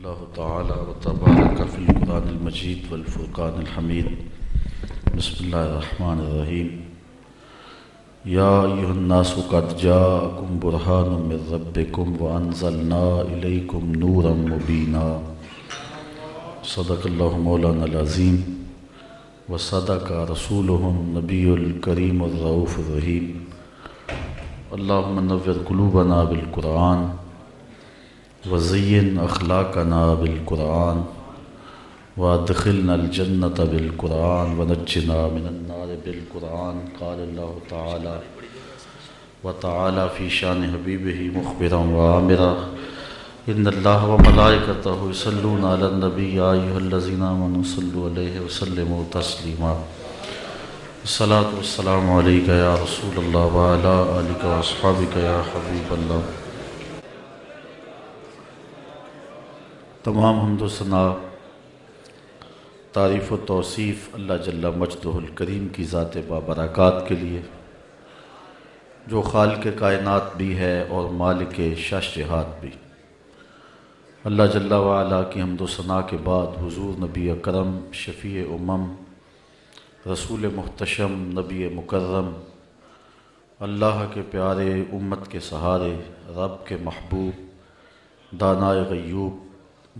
الله تعالى وتبارك في القرآن المجيد والفرقان الحميد بسم الله الرحمن الرحيم يا أيها الناس قد جاءكم برهان من ربكم وأنزلنا إليكم نورا مبينا صدق الله مولانا العظيم وصدق رسوله النبي الكريم الرؤوف الرحيم اللهم نور قلوبنا بالقرآن. وزین اخلاقنا بالقرآن وادخلنا الجنة بالقرآن ونجنا من النار بالقرآن قال الله تعالى وتعالى في شان حبيبه مخبرا وآمرا إن الله وملائكته يصلون على النبي يا أيها الذين آمنوا صلوا عليه وسلموا تسليما الصلاة والسلام عليك يا رسول الله وعلى آلك وأصحابك يا حبيب الله تمام حمد و ثناء، تعریف و توصیف اللہ جل مجد الکریم کی ذات بابرکات کے لیے، جو خالق کائنات بھی ہے اور مالک شش جہات بھی۔ اللہ جل وعلا کی حمد و ثناء کے بعد حضور نبی اکرم، شفیع امم، رسول محتشم، نبی مکرم، اللہ کے پیارے امت کے سہارے، رب کے محبوب، دانائے غیوب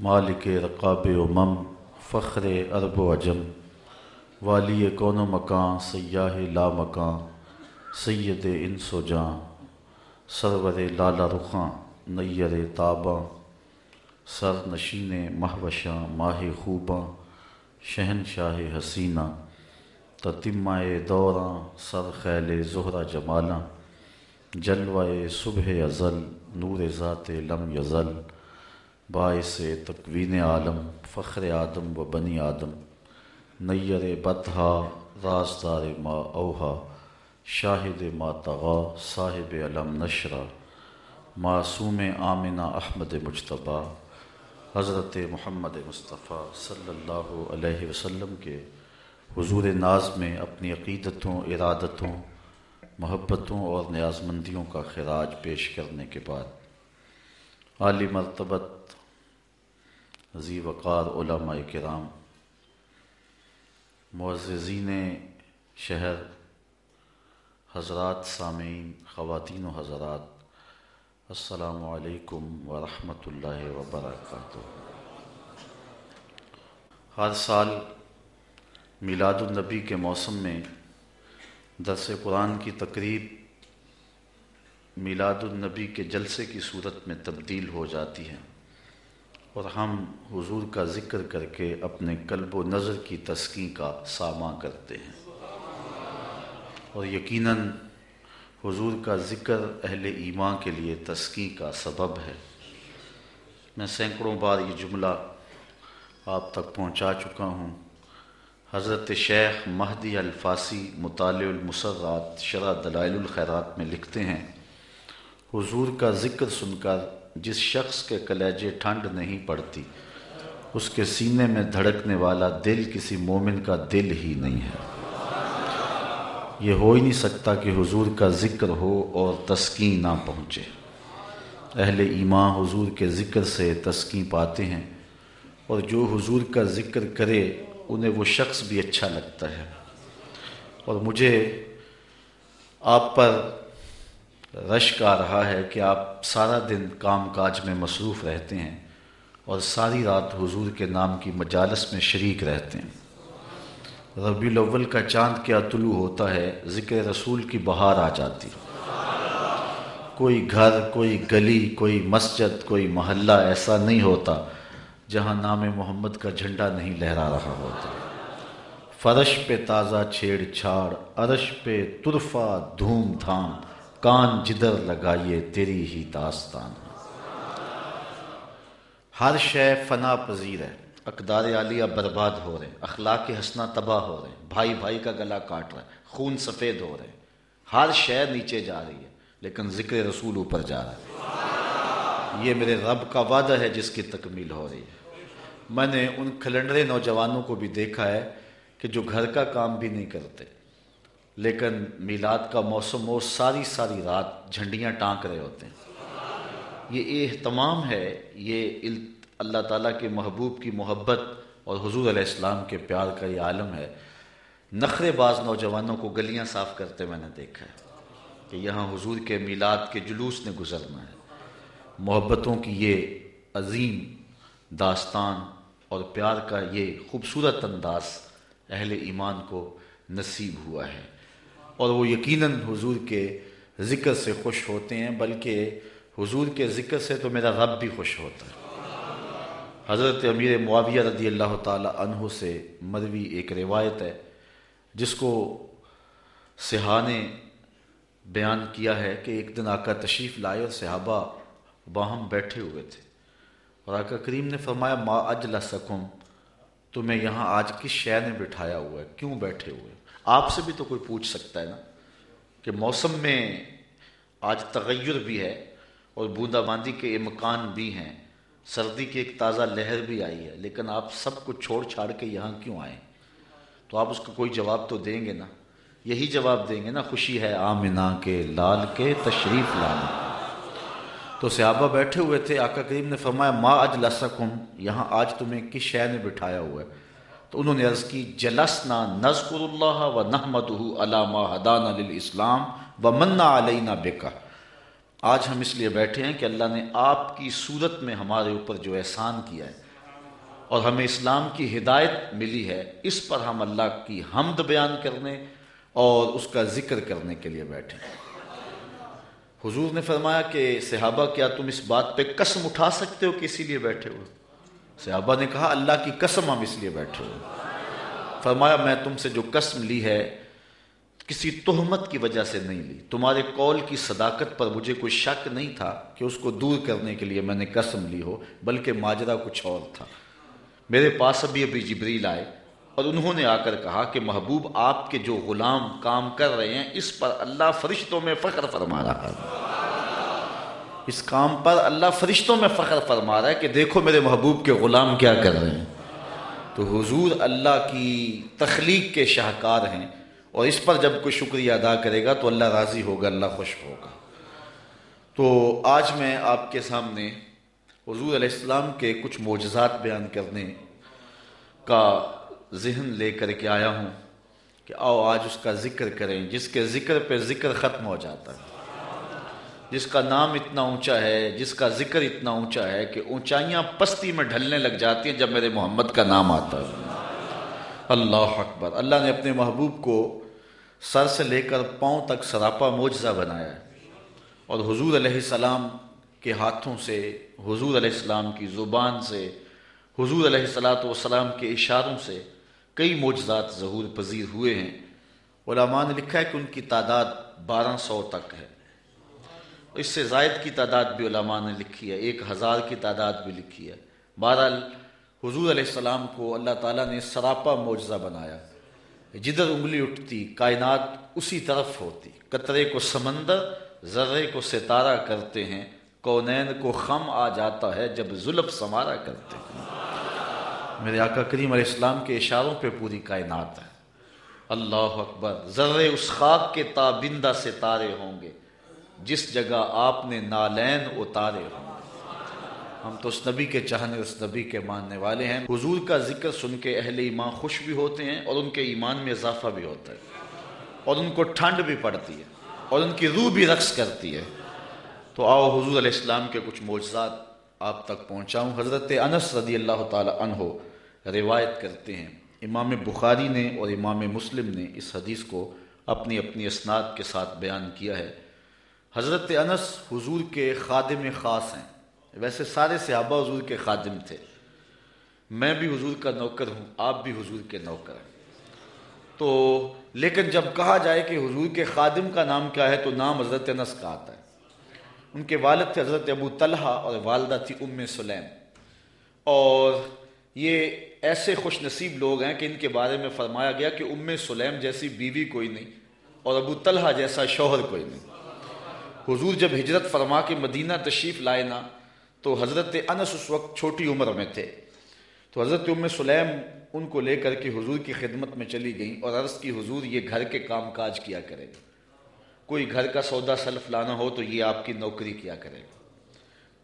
مالک رقاب امم، فخر عرب و عجم، والی کون و مکان، سیاہ لا مکان، سید انس و جاں سرور لالا رخاں، نیر تاباں، سر نشین مہوشاں، ماہ خوباں شہن شاہ حسینہ تتمائے دوراں، سر خیل زہرہ جمالاں جلوائے صبح ازل، نور ذات لم یزل باعث تقوین عالم، فخر آدم و بنی آدم، نیر بدہا رازدار ما اوہا، شاہد ما تغا، صاحب علم نشرہ معصوم آمنہ احمد مجتبہ حضرت محمد مصطفیٰ صلی اللہ علیہ وسلم کے حضور ناز میں اپنی عقیدتوں، ارادتوں، محبتوں اور نیازمندیوں کا خراج پیش کرنے کے بعد، عالی مرتبت عزی وقار علماء کرام، معززین شہر، حضرات سامعین، خواتین و حضرات، السلام علیکم ورحمۃ اللہ وبرکاتہ۔ ہر سال میلاد النبی کے موسم میں درس قرآن کی تقریب میلاد النبی کے جلسے کی صورت میں تبدیل ہو جاتی ہے۔ اور ہم حضور کا ذکر کر کے اپنے قلب و نظر کی تسکین کا ساماں کرتے ہیں۔ اور یقیناً حضور کا ذکر اہل ایمان کے لیے تسکین کا سبب ہے۔ میں سینکڑوں بار یہ جملہ آپ تک پہنچا چکا ہوں۔ حضرت شیخ مہدی الفاسی مطالع المسرات شرح دلائل الخیرات میں لکھتے ہیں، حضور کا ذکر سن کر جس شخص کے کلیجے ٹھنڈ نہیں پڑتی، اس کے سینے میں دھڑکنے والا دل کسی مومن کا دل ہی نہیں ہے۔ یہ ہو ہی نہیں سکتا کہ حضور کا ذکر ہو اور تسکین نہ پہنچے۔ اہل ایمان حضور کے ذکر سے تسکین پاتے ہیں اور جو حضور کا ذکر کرے، انہیں وہ شخص بھی اچھا لگتا ہے۔ اور مجھے آپ پر رشک آ رہا ہے کہ آپ سارا دن کام کاج میں مصروف رہتے ہیں اور ساری رات حضور کے نام کی مجالس میں شریک رہتے ہیں۔ ربی الاول کا چاند کیا طلوع ہوتا ہے، ذکر رسول کی بہار آ جاتی۔ کوئی گھر، کوئی گلی، کوئی مسجد، کوئی محلہ ایسا نہیں ہوتا جہاں نام محمد کا جھنڈا نہیں لہرا رہا ہوتا۔ فرش پہ تازہ چھیڑ چھاڑ، عرش پہ طرفہ دھوم دھام۔ کان جدر لگائیے تیری ہی داستان۔ ہر شے فنا پذیر ہے، اقدار عالیہ برباد ہو رہے ہیں، اخلاق حسنہ تباہ ہو رہے ہیں، بھائی بھائی کا گلا کاٹ رہا ہے خون سفید ہو رہے ہیں۔ ہر شے نیچے جا رہی ہے، لیکن ذکر رسول اوپر جا رہا ہے۔ یہ میرے رب کا وعدہ ہے جس کی تکمیل ہو رہی ہے۔ میں نے ان کھلنڈرے نوجوانوں کو بھی دیکھا ہے کہ جو گھر کا کام بھی نہیں کرتے لیکن میلاد کا موسم ہو ساری ساری رات جھنڈیاں ٹانک رہے ہوتے ہیں۔ یہ اہتمام ہے، یہ اللہ تعالیٰ کے محبوب کی محبت اور حضور علیہ السلام کے پیار کا یہ عالم ہے۔ نخرے باز نوجوانوں کو گلیاں صاف کرتے میں نے دیکھا ہے کہ یہاں حضور کے میلاد کے جلوس نے گزرنا ہے۔ محبتوں کی یہ عظیم داستان اور پیار کا یہ خوبصورت انداز اہل ایمان کو نصیب ہوا ہے۔ اور وہ یقیناً حضور کے ذکر سے خوش ہوتے ہیں، بلکہ حضور کے ذکر سے تو میرا رب بھی خوش ہوتا ہے۔ حضرت امیر معاویہ رضی اللہ تعالی عنہ سے مروی ایک روایت ہے، جس کو سہا نے بیان کیا ہے کہ ایک دن آقا تشریف لائے اور صحابہ باہم بیٹھے ہوئے تھے۔ اور آقا کریم نے فرمایا، ما اجلا سکم تمہیں یہاں آج کس شہر نے بٹھایا ہوا ہے؟ کیوں بیٹھے ہوئے؟ آپ سے بھی تو کوئی پوچھ سکتا ہے نا کہ موسم میں آج تغیر بھی ہے اور بوندا باندی کے امکان بھی ہیں، سردی کی ایک تازہ لہر بھی آئی ہے، لیکن آپ سب کو چھوڑ چھاڑ کے یہاں کیوں آئے؟ تو آپ اس کو کوئی جواب تو دیں گے نا؟ یہی جواب دیں گے نا، خوشی ہے آمنا کے، لال کے، تشریف لانا تو صحابہ بیٹھے ہوئے تھے، آقا کریم نے فرمایا، ما اج لسکم یہاں آج تمہیں کس شہر نے بٹھایا ہوا ہے؟ تو انہوں نے عرض کی، جلسنا نذکر اللہ و نحمد علامہ حدان الاسلام و منا علینا بکا۔ آج ہم اس لیے بیٹھے ہیں کہ اللہ نے آپ کی صورت میں ہمارے اوپر جو احسان کیا ہے اور ہمیں اسلام کی ہدایت ملی ہے، اس پر ہم اللہ کی حمد بیان کرنے اور اس کا ذکر کرنے کے لیے بیٹھے ہیں۔ حضور نے فرمایا کہ صحابہ، کیا تم اس بات پہ قسم اٹھا سکتے ہو کہ اسی لیے بیٹھے ہو؟ صحابہ نے کہا، اللہ کی قسم ہم اس لیے بیٹھے ہو فرمایا، میں تم سے جو قسم لی ہے، کسی تہمت کی وجہ سے نہیں لی۔ تمہارے قول کی صداقت پر مجھے کوئی شک نہیں تھا کہ اس کو دور کرنے کے لیے میں نے قسم لی ہو، بلکہ ماجرہ کچھ اور تھا۔ میرے پاس ابھی ابھی جبریل آئے اور انہوں نے آ کر کہا کہ محبوب، آپ کے جو غلام کام کر رہے ہیں، اس پر اللہ فرشتوں میں فخر فرما رہا ہے۔ اس کام پر اللہ فرشتوں میں فخر فرما رہا ہے کہ دیکھو میرے محبوب کے غلام کیا کر رہے ہیں۔ تو حضور اللہ کی تخلیق کے شاہکار ہیں اور اس پر جب کوئی شکریہ ادا کرے گا تو اللہ راضی ہوگا، اللہ خوش ہوگا۔ تو آج میں آپ کے سامنے حضور علیہ السلام کے کچھ معجزات بیان کرنے کا ذہن لے کر کے آیا ہوں کہ آؤ آج اس کا ذکر کریں، جس کے ذکر پہ ذکر ختم ہو جاتا ہے۔ جس کا نام اتنا اونچا ہے، جس کا ذکر اتنا اونچا ہے کہ اونچائیاں پستی میں ڈھلنے لگ جاتی ہیں جب میرے محمد کا نام آتا ہے۔ اللہ اکبر۔ اللہ نے اپنے محبوب کو سر سے لے کر پاؤں تک سراپا معجزہ بنایا ہے۔ اور حضور علیہ السلام کے ہاتھوں سے، حضور علیہ السلام کی زبان سے، حضور علیہ السلاۃ والسلام کے اشاروں سے کئی معجزات ظہور پذیر ہوئے ہیں۔ علماء نے لکھا ہے کہ ان کی تعداد بارہ سو تک ہے۔ اس سے زائد کی تعداد بھی علماء نے لکھی ہے، ایک ہزار کی تعداد بھی لکھی ہے۔ بہرحال، حضور علیہ السلام کو اللہ تعالیٰ نے سراپا معجزہ بنایا۔ جدھر انگلی اٹھتی، کائنات اسی طرف ہوتی۔ قطرے کو سمندر، ذرے کو ستارہ کرتے ہیں۔ کونین کو خم آ جاتا ہے جب ظلم سمارا کرتے ہیں۔ میرے آقا کریم علیہ السلام کے اشاروں پہ پوری کائنات ہے۔ اللہ اکبر، ذرے اس خاک کے تابندہ ستارے ہوں گے۔ جس جگہ آپ نے نالین اتارے ہوں۔ ہم تو اس نبی کے چاہنے اس نبی کے ماننے والے ہیں۔ حضور کا ذکر سن کے اہل ایمان خوش بھی ہوتے ہیں اور ان کے ایمان میں اضافہ بھی ہوتا ہے اور ان کو ٹھنڈ بھی پڑتی ہے اور ان کی روح بھی رقص کرتی ہے۔ تو آؤ حضور علیہ السلام کے کچھ معجزات آپ تک پہنچاؤں۔ حضرت انس رضی اللہ تعالی عنہ روایت کرتے ہیں۔ امام بخاری نے اور امام مسلم نے اس حدیث کو اپنی اپنی اسناد کے ساتھ بیان کیا ہے۔ حضرت انس حضور کے خادم خاص ہیں۔ ویسے سارے صحابہ حضور کے خادم تھے۔ میں بھی حضور کا نوکر ہوں، آپ بھی حضور کے نوکر ہیں۔ تو لیکن جب کہا جائے کہ حضور کے خادم کا نام کیا ہے، تو نام حضرت انس کا آتا ہے۔ ان کے والد تھے حضرت ابو طلحہ اور والدہ تھی ام سلیم۔ اور یہ ایسے خوش نصیب لوگ ہیں کہ ان کے بارے میں فرمایا گیا کہ ام سلیم جیسی بیوی کوئی نہیں اور ابو طلحہ جیسا شوہر کوئی نہیں۔ حضور جب ہجرت فرما کے مدینہ تشریف لائے نا، تو حضرت انس اس وقت چھوٹی عمر میں تھے۔ تو حضرت ام سلیم ان کو لے کر کے حضور کی خدمت میں چلی گئیں اور عرض کی، حضور، یہ گھر کے کام کاج کیا کرے گا کوئی گھر کا سودا سلف لانا ہو تو یہ آپ کی نوکری کیا کرے گا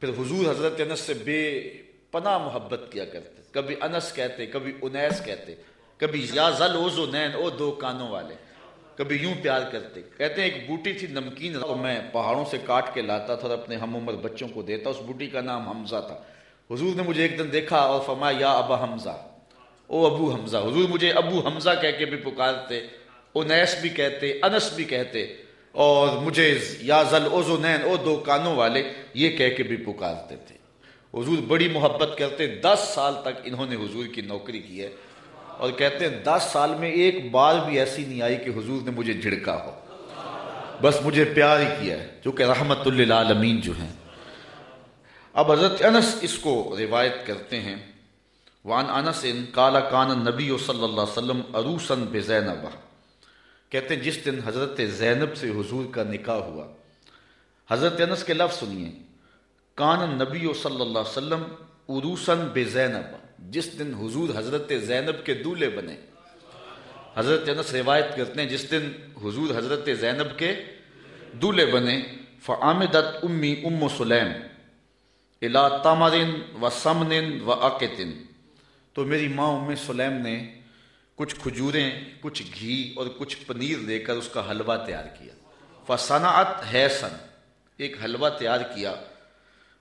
پھر حضور حضرت انس سے بے پناہ محبت کیا کرتے۔ کبھی انس کہتے، کبھی انیس کہتے، کبھی یا زل او زنین او دو کانوں والے۔ کبھی یوں پیار کرتے۔ کہتے ہیں، ایک بوٹی تھی نمکین، اور میں پہاڑوں سے کاٹ کے لاتا تھا، اور اپنے ہم عمر بچوں کو دیتا۔ اس بوٹی کا نام حمزہ تھا۔ حضور نے مجھے ایک دن دیکھا، اور فرمایا، یا ابا حمزہ۔ او ابو حمزہ، حضور مجھے ابو حمزہ کہہ کے بھی پکارتے۔ انیس بھی کہتے، انس بھی کہتے۔ اور مجھے یا زل او زنین، او دو کانوں والے یہ کہہ کے بھی پکارتے تھے۔ حضور بڑی محبت کرتے۔ دس سال تک انہوں نے حضور کی نوکری کی ہے۔ اور کہتے ہیں دس سال میں ایک بار بھی ایسی نہیں آئی کہ حضور نے مجھے جھڑکا ہو۔ بس مجھے پیار ہی کیا ہے، جو کہ رحمت اللہ جو ہیں۔ اب حضرت انس اس کو روایت کرتے ہیں۔ وان انس ان کالا کان نبی صلی اللہ علیہ وسلم اروسن بے زینب کہتے ہیں جس دن حضرت زینب سے حضور کا نکاح ہوا۔ حضرت انس کے لفظ سنیے۔ کان نبی صلی اللہ علیہ وسلم عروسن بے زینب جس دن حضور حضرت زینب کے دولے بنے۔ حضرت انس روایت کرتے ہیں جس دن حضور حضرت زینب کے دولے بنے۔ فعامدت امی ام سلیم الا تامرن و سمن و عقتن تو میری ماں ام سلیم نے کچھ کھجوریں، کچھ گھی اور کچھ پنیر لے کر اس کا حلوہ تیار کیا۔ فصنعت ہے سن ایک حلوہ تیار کیا۔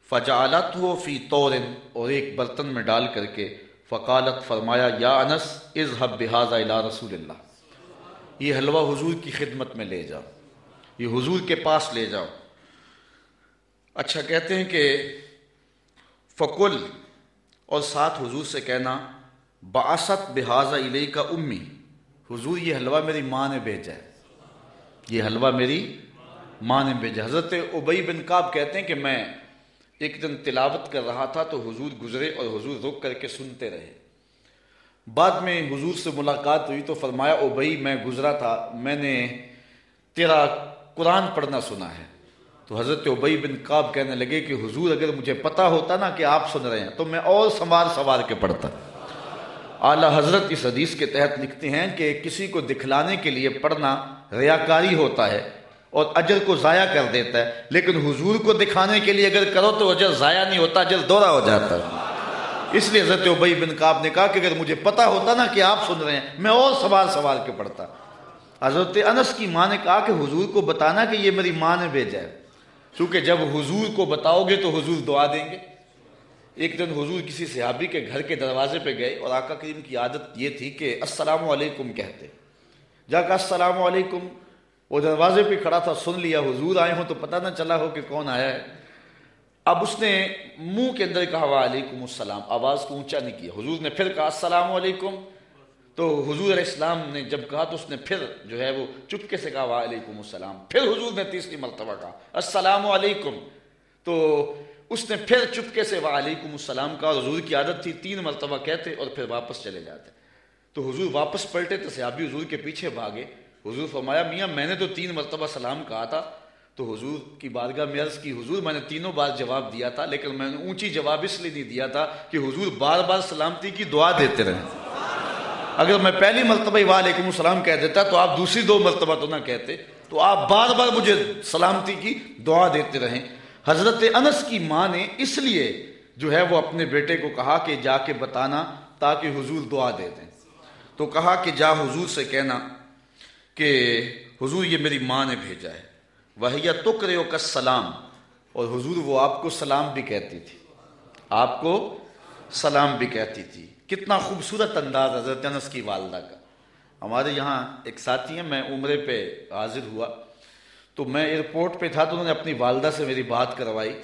فجالت ہو فی طورن اور ایک برتن میں ڈال کر کے فقالت فرمایا، یا انس، اذهب بهذا الى رسول اللہ۔ یہ حلوہ حضور کی خدمت میں لے جاؤ۔ یہ حضور کے پاس لے جاؤ۔ اچھا کہتے ہیں کہ فقل، اور ساتھ حضور سے کہنا باست بحاظہ علیہ کا امی۔ حضور، یہ حلوہ میری ماں نے بھیجا ہے۔ یہ حلوہ میری ماں نے بھیجا۔ حضرت ابئی بن کاب کہتے ہیں کہ میں ایک دن تلاوت کر رہا تھا تو حضور گزرے اور حضور رک کر کے سنتے رہے۔ بعد میں حضور سے ملاقات ہوئی تو فرمایا، او بھائی، میں گزرا تھا، میں نے تیرا قرآن پڑھنا سنا ہے۔ تو حضرت ابئی بن کاب کہنے لگے کہ، حضور، اگر مجھے پتا ہوتا نا کہ آپ سن رہے ہیں، تو میں اور سوار سوار کے پڑھتا۔ اعلیٰ حضرت اس حدیث کے تحت لکھتے ہیں کہ کسی کو دکھلانے کے لیے پڑھنا ریاکاری ہوتا ہے۔ اور اجر کو ضائع کر دیتا ہے۔ لیکن حضور کو دکھانے کے لیے اگر کرو تو اجر ضائع نہیں ہوتا اجر دورہ ہو جاتا۔ ہے اس لیے حضرت عبی بن کعب نے کہا کہ اگر مجھے پتا ہوتا نا کہ آپ سن رہے ہیں، میں اور سوال سوال کے پڑھتا۔ حضرت انس کی ماں نے کہا کہ حضور کو بتانا کہ یہ میری ماں نے بھیجا ہے۔ چونکہ جب حضور کو بتاؤ گے تو حضور دعا دیں گے۔ ایک دن حضور کسی صحابی کے گھر کے دروازے پہ گئے اور آقا کریم کی عادت یہ تھی کہ السلام علیکم کہتے۔ جا کہا السلام علیکم وہ دروازے پہ کھڑا تھا، سن لیا، حضور آئے ہوں تو پتہ نہ چلا ہو کہ کون آیا ہے۔ اب اس نے منہ کے اندر کہا، وعلیکم السلام، آواز کو اونچا نہیں کیا۔ حضور نے پھر کہا، السلام علیکم۔ تو حضور علیہ السلام نے جب کہا تو اس نے پھر جو ہے وہ چپکے سے کہا، وعلیکم السلام۔ پھر حضور نے تیسری مرتبہ کہا، السلام علیکم۔ تو اس نے پھر چپکے سے وعلیکم السلام کہا۔ حضور کی عادت تھی، تین مرتبہ کہتے اور پھر واپس چلے جاتے۔ تو حضور واپس پلٹے تو صحابی حضور کے پیچھے بھاگے۔ حضور فرمایا، میاں، میں نے تو تین مرتبہ سلام کہا تھا، تو حضور کی بارگاہ میں عرض کی، حضور، میں نے تینوں بار جواب دیا تھا، لیکن میں نے اونچی جواب اس لیے نہیں دیا تھا کہ حضور بار بار سلامتی کی دعا دیتے رہے اگر میں پہلی مرتبہ وعلیکم السلام کہہ دیتا تو آپ دوسری دو مرتبہ تو نہ کہتے، تو آپ بار بار مجھے سلامتی کی دعا دیتے رہیں۔ حضرت انس کی ماں نے اس لیے جو ہے وہ اپنے بیٹے کو کہا کہ جا کے بتانا تاکہ حضور دعا دے دیں۔ تو کہا کہ جا حضور سے کہنا۔ کہ حضور یہ میری ماں نے بھیجا ہے۔ وحیہ تکرے کا سلام اور حضور وہ آپ کو سلام بھی کہتی تھی۔ آپ کو سلام بھی کہتی تھی۔ کتنا خوبصورت انداز حضرت انس کی والدہ کا۔ ہمارے یہاں ایک ساتھی ہیں، میں عمرے پہ حاضر ہوا۔ تو میں ایئرپورٹ پہ تھا تو انہوں نے اپنی والدہ سے میری بات کروائی۔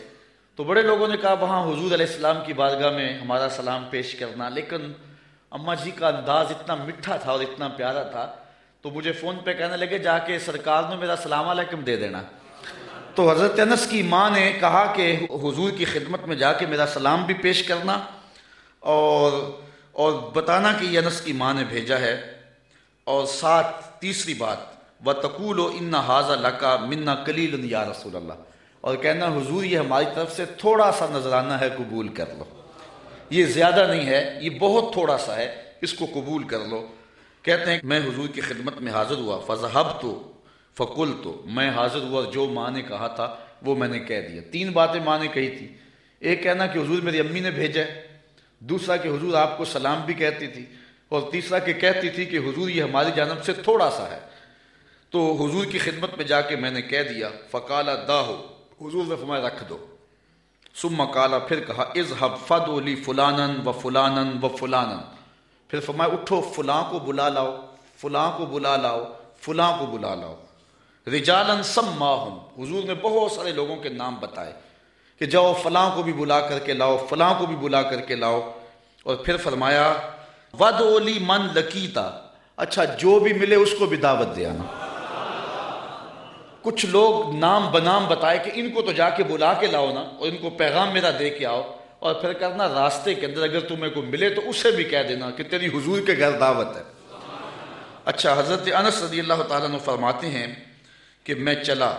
تو بڑے لوگوں نے کہا، وہاں حضور علیہ السلام کی بارگاہ میں ہمارا سلام پیش کرنا۔ لیکن اماں جی کا انداز اتنا میٹھا تھا اور اتنا پیارا تھا تو مجھے فون پہ کہنے لگے، جا کے سرکار نے میرا سلام علیکم دے دینا۔ تو حضرت انس کی ماں نے کہا کہ حضور کی خدمت میں جا کے میرا سلام بھی پیش کرنا اور اور بتانا کہ یہ انس کی ماں نے بھیجا ہے۔ اور ساتھ تیسری بات و تقول و ان حاضہ لکا منا کلیل یا رسول اللہ اور کہنا، حضور، یہ ہماری طرف سے تھوڑا سا نذرانہ ہے، قبول کر لو۔ یہ زیادہ نہیں ہے، یہ بہت تھوڑا سا ہے، اس کو قبول کر لو۔ کہتے ہیں میں حضور کی خدمت میں حاضر ہوا فضحب تو فقل تو میں حاضر ہوا، جو ماں نے کہا تھا، وہ میں نے کہہ دیا۔ تین باتیں ماں نے کہی تھی۔ ایک کہنا کہ حضور میری امی نے بھیجا ہے، دوسرا کہ حضور آپ کو سلام بھی کہتی تھی، اور تیسرا کہ کہتی تھی کہ حضور یہ ہماری جانب سے تھوڑا سا ہے۔ تو حضور کی خدمت میں جا کے میں نے کہہ دیا فقالا دا ہو حضور نے فرمایا، رکھ دو۔ سم کالا پھر کہا از حب فد اولی فلانن و فلانن و فلانن پھر فرمایا اٹھو فلاں کو بلا لاؤ فلاں کو بلا لاؤ فلاں کو بلا لاؤ رجالن سم ماہم حضور نے بہت سارے لوگوں کے نام بتائے کہ جاؤ فلاں کو بھی بلا کر کے لاؤ فلاں کو بھی بلا کر کے لاؤ اور پھر فرمایا ود اولی من لکیتا اچھا جو بھی ملے اس کو بھی دعوت دے آنا کچھ لوگ نام بنام بتائے کہ ان کو تو جا کے بلا کے لاؤ نا اور ان کو پیغام میرا دے کے آؤ اور پھر کرنا راستے کے اندر اگر تمہیں کو ملے تو اسے بھی کہہ دینا کہ تیری حضور کے گھر دعوت ہے۔ اچھا حضرت انس رضی اللہ تعالیٰ نے فرماتے ہیں کہ میں چلا۔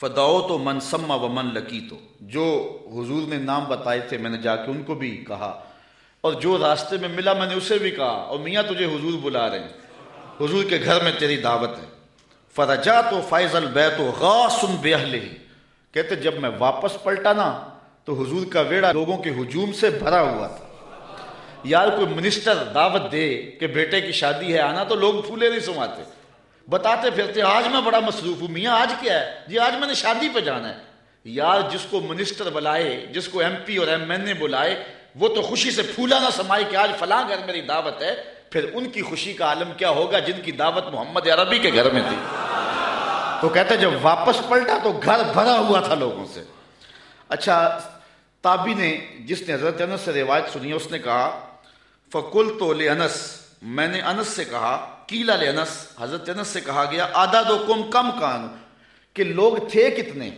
فداؤ تو من سما و من لکی تو جو حضور نے نام بتائے تھے میں نے جا کے ان کو بھی کہا۔ اور جو راستے میں ملا میں نے اسے بھی کہا۔ اور میاں تجھے حضور بلا رہے ہیں۔ حضور کے گھر میں تیری دعوت ہے۔ فرجا تو فائز البیت و غاسن بے کہتے جب میں واپس پلٹا نا تو حضور کا ویڑا لوگوں کے ہجوم سے بھرا ہوا تھا۔ یار کوئی منسٹر دعوت دے کہ بیٹے کی شادی ہے، آنا تو لوگ پھولے نہیں سماتے بتاتے پھرتے، آج میں بڑا مصروف ہوں، میاں، آج کیا ہے؟ جی آج میں نے شادی پہ جانا ہے۔ یار، جس کو منسٹر بلائے، جس کو ایم پی اور ایم این اے بلائے، وہ تو خوشی سے پھولا نہ سمائے کہ آج فلاں گھر میری دعوت ہے۔ پھر ان کی خوشی کا عالم کیا ہوگا جن کی دعوت محمد عربی کے گھر میں تھی؟ تو کہتے جب واپس پلٹا تو گھر بھرا ہوا تھا لوگوں سے۔ اچھا تابی نے جس نے حضرت انس سے روایت سنی اس نے کہا فکل تو لے انس میں نے انس سے کہا کیلا لے انس حضرت انس سے کہا گیا آدھا دو کم کم کان کہ لوگ تھے کتنے؟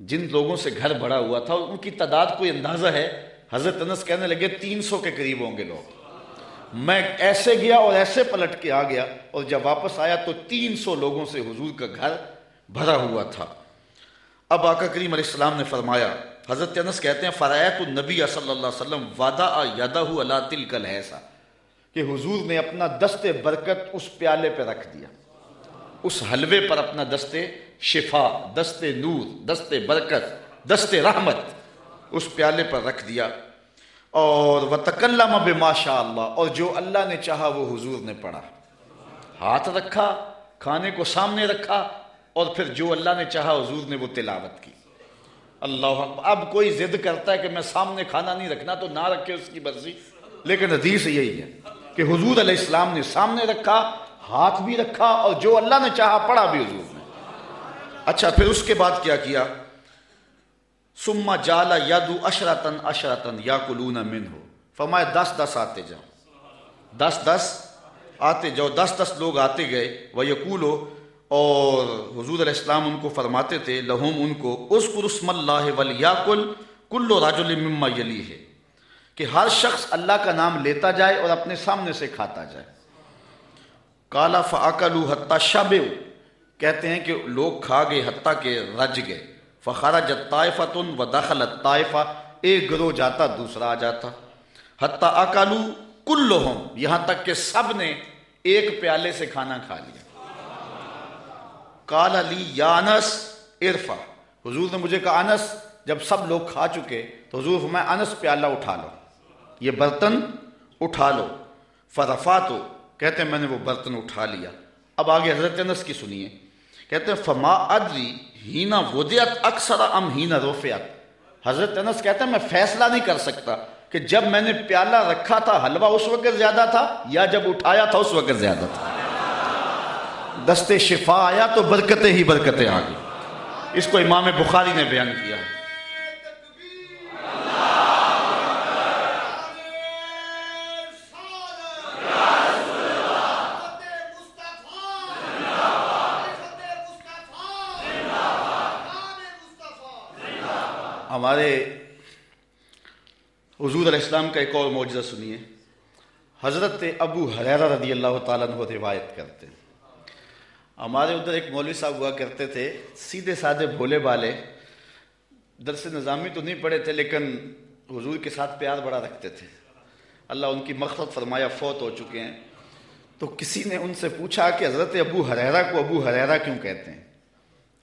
جن لوگوں سے گھر بڑا ہوا تھا، ان کی تعداد کوئی اندازہ ہے؟ حضرت انس کہنے لگے، تین سو کے قریب ہوں گے لوگ۔ میں ایسے گیا اور ایسے پلٹ کے آ گیا، اور جب واپس آیا تو تین سو لوگوں سے حضور کا گھر بھرا ہوا تھا۔ اب آقا کریم علیہ السلام نے فرمایا، حضرت انس کہتے ہیں فرایت النبی صلی اللہ علیہ وسلم وعدہ یادہ اللہ تل کل ایسا کہ حضور نے اپنا دست برکت اس پیالے پہ رکھ دیا۔ اس حلوے پر اپنا دست شفا، دست نور، دست برکت، دست رحمت اس پیالے پر رکھ دیا۔ اور وہ تکلّہ بے ماشاء اللہ اور جو اللہ نے چاہا وہ حضور نے پڑھا۔ ہاتھ رکھا، کھانے کو سامنے رکھا اور پھر جو اللہ نے چاہا حضور نے وہ تلاوت کی۔ اللہ اب کوئی ضد کرتا ہے کہ میں سامنے کھانا نہیں رکھنا تو نہ رکھے اس کی برسی لیکن حدیث یہی ہے کہ حضور علیہ السلام نے سامنے رکھا، ہاتھ بھی رکھا اور جو اللہ نے چاہا پڑھا بھی حضور نے۔ اچھا پھر اس کے بعد کیا کیا؟ سما جالا یادو اشرتن اشرتن یا کلون من ہو فرمائے دس دس آتے جاؤ۔ دس دس آتے جاؤ۔ دس دس لوگ آتے گئے۔ وہ یقول ہو اور حضور علیہ السلام ان کو فرماتے تھے لہوم ان کو اس قرسم اللہ ولی کل کلو راج المما یلی ہے کہ ہر شخص اللہ کا نام لیتا جائے اور اپنے سامنے سے کھاتا جائے۔ کالا فعقلو حتیٰ شب کہتے ہیں کہ لوگ کھا گئے حتیٰ کہ رج گئے۔ فخارا طائفت و دخل طائفہ ایک گروہ جاتا، دوسرا آ جاتا۔ حتیٰ اکالو کل یہاں تک کہ سب نے ایک پیالے سے کھانا کھا لیا۔ کال علی یا انس ارفا حضور نے مجھے کہا، انس، جب سب لوگ کھا چکے تو حضور میں انس پیالہ اٹھا لو، یہ برتن اٹھا لو۔ فرفا تو کہتے ہیں، میں نے وہ برتن اٹھا لیا۔ اب آگے حضرت انس کی سنیے۔ کہتے ہیں، فما ادری ہینا ودیت اکثر ام ہینا روفیت حضرت انس کہتے ہیں، میں فیصلہ نہیں کر سکتا کہ جب میں نے پیالہ رکھا تھا، حلوہ اس وقت زیادہ تھا یا جب اٹھایا تھا، اس وقت زیادہ تھا۔ دست شفا آیا تو برکتیں ہی برکتیں آ گئی اس کو امام بخاری نے بیان کیا۔ ہے ہمارے حضور علیہ السلام کا ایک اور معجزہ سنیے۔ حضرت ابو حریرہ رضی اللہ تعالیٰ عنہ روایت کرتے ہمارے ادھر ایک مولوی صاحب ہوا کرتے تھے، سیدھے سادھے بھولے بالے درس نظامی تو نہیں پڑے تھے، لیکن حضور کے ساتھ پیار بڑا رکھتے تھے۔ اللہ ان کی مخصد فرمایا، فوت ہو چکے ہیں۔ تو کسی نے ان سے پوچھا کہ حضرت ابو حریرہ کو ابو حریرہ کیوں کہتے ہیں؟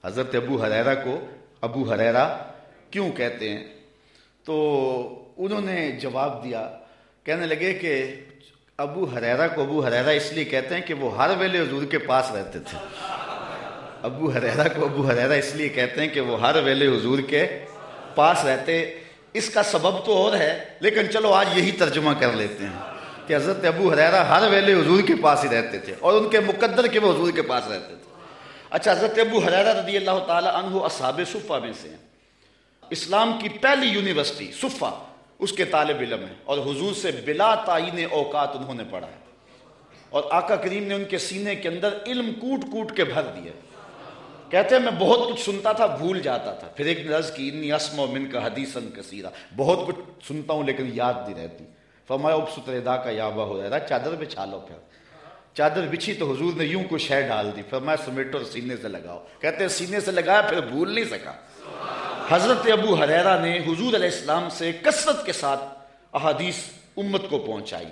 حضرت ابو حریرہ کو ابو حریرہ کیوں کہتے ہیں؟ تو انہوں نے جواب دیا، کہنے لگے کہ ابو حریرا کو ابو حریرا اس لیے کہتے ہیں کہ وہ ہر ویلے حضور کے پاس رہتے تھے۔ ابو حریرا کو ابو حریرا اس لیے کہتے ہیں کہ وہ ہر ویلے حضور کے پاس رہتے۔ اس کا سبب تو اور ہے، لیکن چلو آج یہی ترجمہ کر لیتے ہیں کہ حضرت ابو حریرا ہر ویلے حضور کے پاس ہی رہتے تھے اور ان کے مقدر کے وہ حضور کے پاس رہتے تھے۔ اچھا حضرت ابو حریرا رضی اللہ تعالی عنہ اصحاب صفہ میں سے ہیں۔ اسلام کی پہلی یونیورسٹی صفہ اس کے طالب علم ہیں۔ اور حضور سے بلا تعین اوقات انہوں نے پڑھا ہے۔ اور آقا کریم نے ان کے سینے کے اندر علم کوٹ کوٹ کے بھر دیا۔ کہتے ہیں، میں بہت کچھ سنتا تھا، بھول جاتا تھا۔ پھر ایک نرز کی، انی اسم و من کا حدیثن کثیرہ بہت کچھ سنتا ہوں، لیکن یاد نہیں رہتی۔ فرمایا اب ستردا کا یابا ہو رہا چادر بچھا لو پھر۔ چادر بچھی تو حضور نے یوں کو شہ ڈال دی۔ فرمایا، سمیٹو اور سینے سے لگاؤ کہتے ہیں، سینے سے لگایا، پھر بھول نہیں سکا حضرت ابو حریرہ نے حضور علیہ السلام سے کثرت کے ساتھ احادیث امت کو پہنچائی۔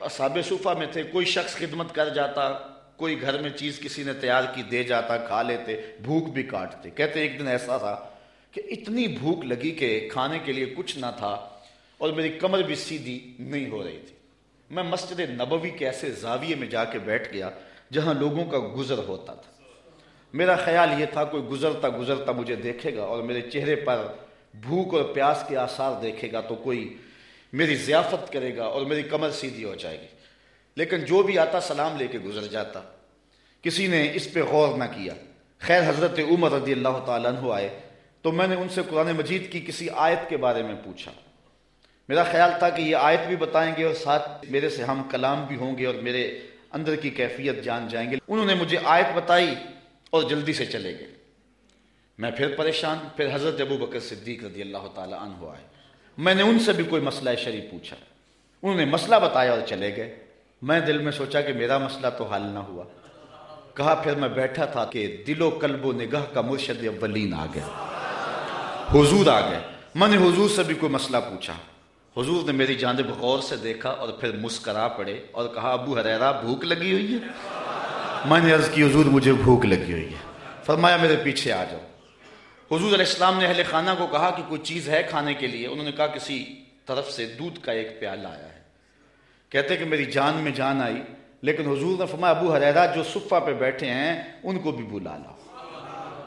اصحاب صوفہ میں تھے، کوئی شخص خدمت کر جاتا، کوئی گھر میں چیز کسی نے تیار کی دے جاتا، کھا لیتے، بھوک بھی کاٹتے۔ کہتے ایک دن ایسا تھا کہ اتنی بھوک لگی کہ کھانے کے لیے کچھ نہ تھا اور میری کمر بھی سیدھی نہیں ہو رہی تھی۔ میں مسجد نبوی کے ایسے زاویے میں جا کے بیٹھ گیا جہاں لوگوں کا گزر ہوتا تھا۔ میرا خیال یہ تھا کوئی گزرتا گزرتا مجھے دیکھے گا اور میرے چہرے پر بھوک اور پیاس کے آثار دیکھے گا تو کوئی میری ضیافت کرے گا اور میری کمر سیدھی ہو جائے گی۔ لیکن جو بھی آتا سلام لے کے گزر جاتا۔ کسی نے اس پہ غور نہ کیا۔ خیر حضرت عمر رضی اللہ تعالیٰ عنہ آئے تو میں نے ان سے قرآن مجید کی کسی آیت کے بارے میں پوچھا۔ میرا خیال تھا کہ یہ آیت بھی بتائیں گے اور ساتھ میرے سے ہم کلام بھی ہوں گے اور میرے اندر کی کیفیت جان جائیں گے۔ انہوں نے مجھے آیت بتائی۔ اور جلدی سے چلے گئے۔ میں پھر پریشان، پھر حضرت ابو بکر صدیق رضی اللہ تعالیٰ عنہ آئے۔ میں نے ان سے بھی کوئی مسئلہ شریف پوچھا۔ انہوں نے مسئلہ بتایا اور چلے گئے۔ میں دل میں سوچا کہ میرا مسئلہ تو حل نہ ہوا۔ کہا، پھر میں بیٹھا تھا کہ دل و قلب و نگاہ کا مرشد اولین آ گیا حضور آ گئے۔ میں نے حضور سے بھی کوئی مسئلہ پوچھا۔ حضور نے میری جانب غور سے دیکھا اور پھر مسکرا پڑے اور کہا، ابو حریرا بھوک لگی ہوئی ہے؟ میں نے عرض کی، حضور مجھے بھوک لگی ہوئی ہے۔ فرمایا، میرے پیچھے آ جاؤ۔ حضور علیہ السلام نے اہل خانہ کو کہا کہ کوئی چیز ہے کھانے کے لیے؟ انہوں نے کہا، کسی طرف سے دودھ کا ایک پیالہ آیا ہے۔ کہتے کہ میری جان میں جان آئی، لیکن حضور نے فرمایا، ابو حریرہ جو صفہ پہ بیٹھے ہیں، ان کو بھی بلا لا